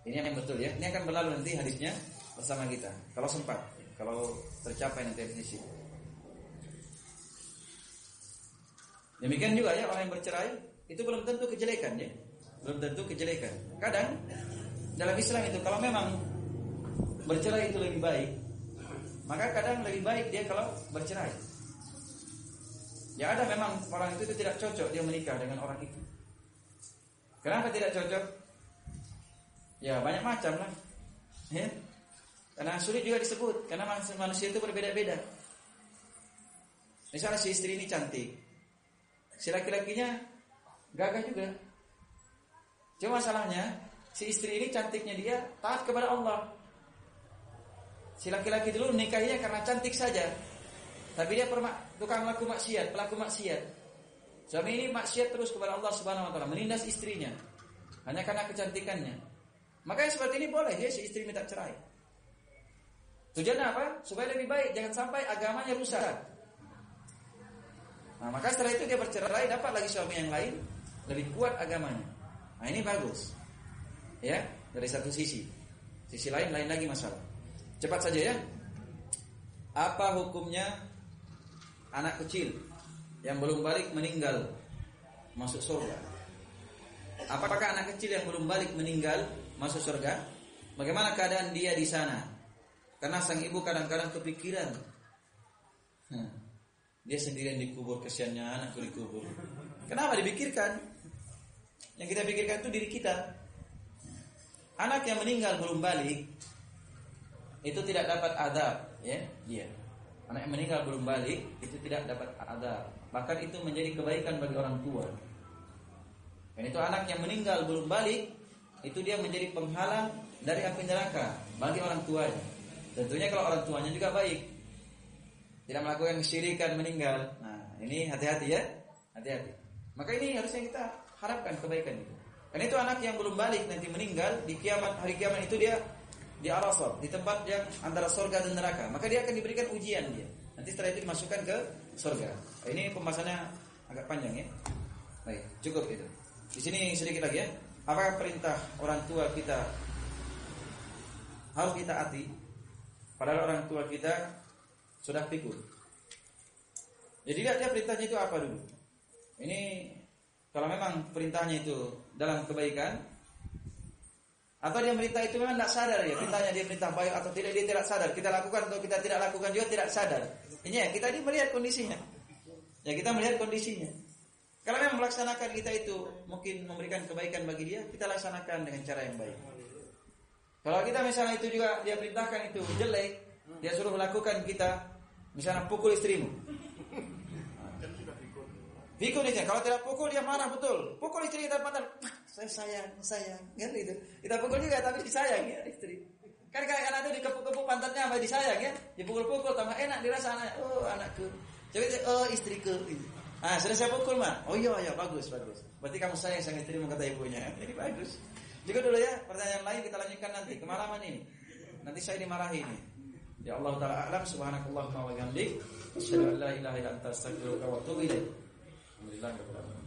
Ini yang betul ya. Ini akan berlalu nanti hadisnya bersama kita. Kalau sempat, kalau tercapai nanti definisi. Demikian juga ya orang yang bercerai itu belum tentu kejelekan ya. Belum tentu kejelekan. Kadang dalam Islam itu kalau memang bercerai itu lebih baik, maka kadang lebih baik dia kalau bercerai. Ya ada memang orang itu, itu tidak cocok dia menikah dengan orang itu. Kenapa tidak cocok? Ya banyak macam lah. Ya. Karena sulit juga disebut karena manusia itu berbeda-beda. Misalnya si istri ini cantik, Si laki-lakinya gagah juga. Cuma masalahnya si istri ini cantiknya dia taat kepada Allah. Si laki-laki dulu nikahinya karena cantik saja. Tapi dia tukang laku maksiat, pelaku maksiat. Suami ini maksiat terus kepada Allah Subhanahu wa taala, menindas istrinya hanya karena kecantikannya. Maka yang seperti ini boleh dia si istri minta cerai. Tujuannya apa? Supaya lebih baik, jangan sampai agamanya rusak. Nah, maka setelah itu dia bercerai dapat lagi suami yang lain lebih kuat agamanya. Nah, ini bagus. Ya, dari satu sisi. Sisi lain lain lagi masalah. Cepat saja ya. Apa hukumnya anak kecil yang belum balik meninggal masuk surga? Apakah anak kecil yang belum balik meninggal masuk surga? Bagaimana keadaan dia di sana? Karena sang ibu kadang-kadang kepikiran. Hmm. Dia sendirian dikubur, kesiannya anakku dikubur. Kenapa dipikirkan? Yang kita pikirkan itu diri kita. Anak yang meninggal belum balik itu tidak dapat adab, ya, dia. Anak yang meninggal belum balik itu tidak dapat adab. Bahkan itu menjadi kebaikan bagi orang tua. Dan itu anak yang meninggal belum balik itu dia menjadi penghalang dari api neraka bagi orang tuanya. Tentunya kalau orang tuanya juga baik. Tidak melakukan kesyirikan meninggal. Nah, ini hati-hati ya. Hati-hati. Maka ini harusnya kita harapkan kebaikan itu. Karena itu anak yang belum balik nanti meninggal di kiamat hari kiamat itu dia di arasat, di tempat yang antara surga dan neraka. Maka dia akan diberikan ujian dia. Nanti setelah itu dimasukkan ke surga. Nah, ini pembahasannya agak panjang ya. Baik, cukup itu. Di sini sedikit lagi ya. Apakah perintah orang tua kita harus kita hati Padahal orang tua kita sudah pikir. Jadi lihat dia perintahnya itu apa dulu. Ini kalau memang perintahnya itu dalam kebaikan atau dia perintah itu memang tidak sadar ya perintahnya dia perintah baik atau tidak dia tidak sadar kita lakukan atau kita tidak lakukan juga tidak sadar ini ya kita ini melihat kondisinya ya kita melihat kondisinya kalau memang melaksanakan kita itu mungkin memberikan kebaikan bagi dia kita laksanakan dengan cara yang baik kalau kita misalnya itu juga dia perintahkan itu jelek, dia suruh melakukan kita misalnya pukul istrimu. Pikul itu, kalau tidak pukul dia marah betul. Pukul istri kita pandang, saya sayang, sayang, kan itu. Kita pukul juga tapi disayang ya istri. Kan kayak anak itu dikepuk-kepuk pantatnya apa disayang ya. Dipukul-pukul tambah enak dirasa anak. Oh anakku. Jadi oh istriku. Ah sudah saya pukul mah. Oh iya iya bagus bagus. Berarti kamu sayang sama istrimu kata ibunya. <laughs> Ini bagus. Juga dulu ya, pertanyaan lain kita lanjutkan nanti kemalaman ini. Nanti saya dimarahi ini. Ya Allah taala alam subhanakallah wa bihamdik asyhadu an la ilaha illa anta astaghfiruka wa atubu ilaik. Alhamdulillah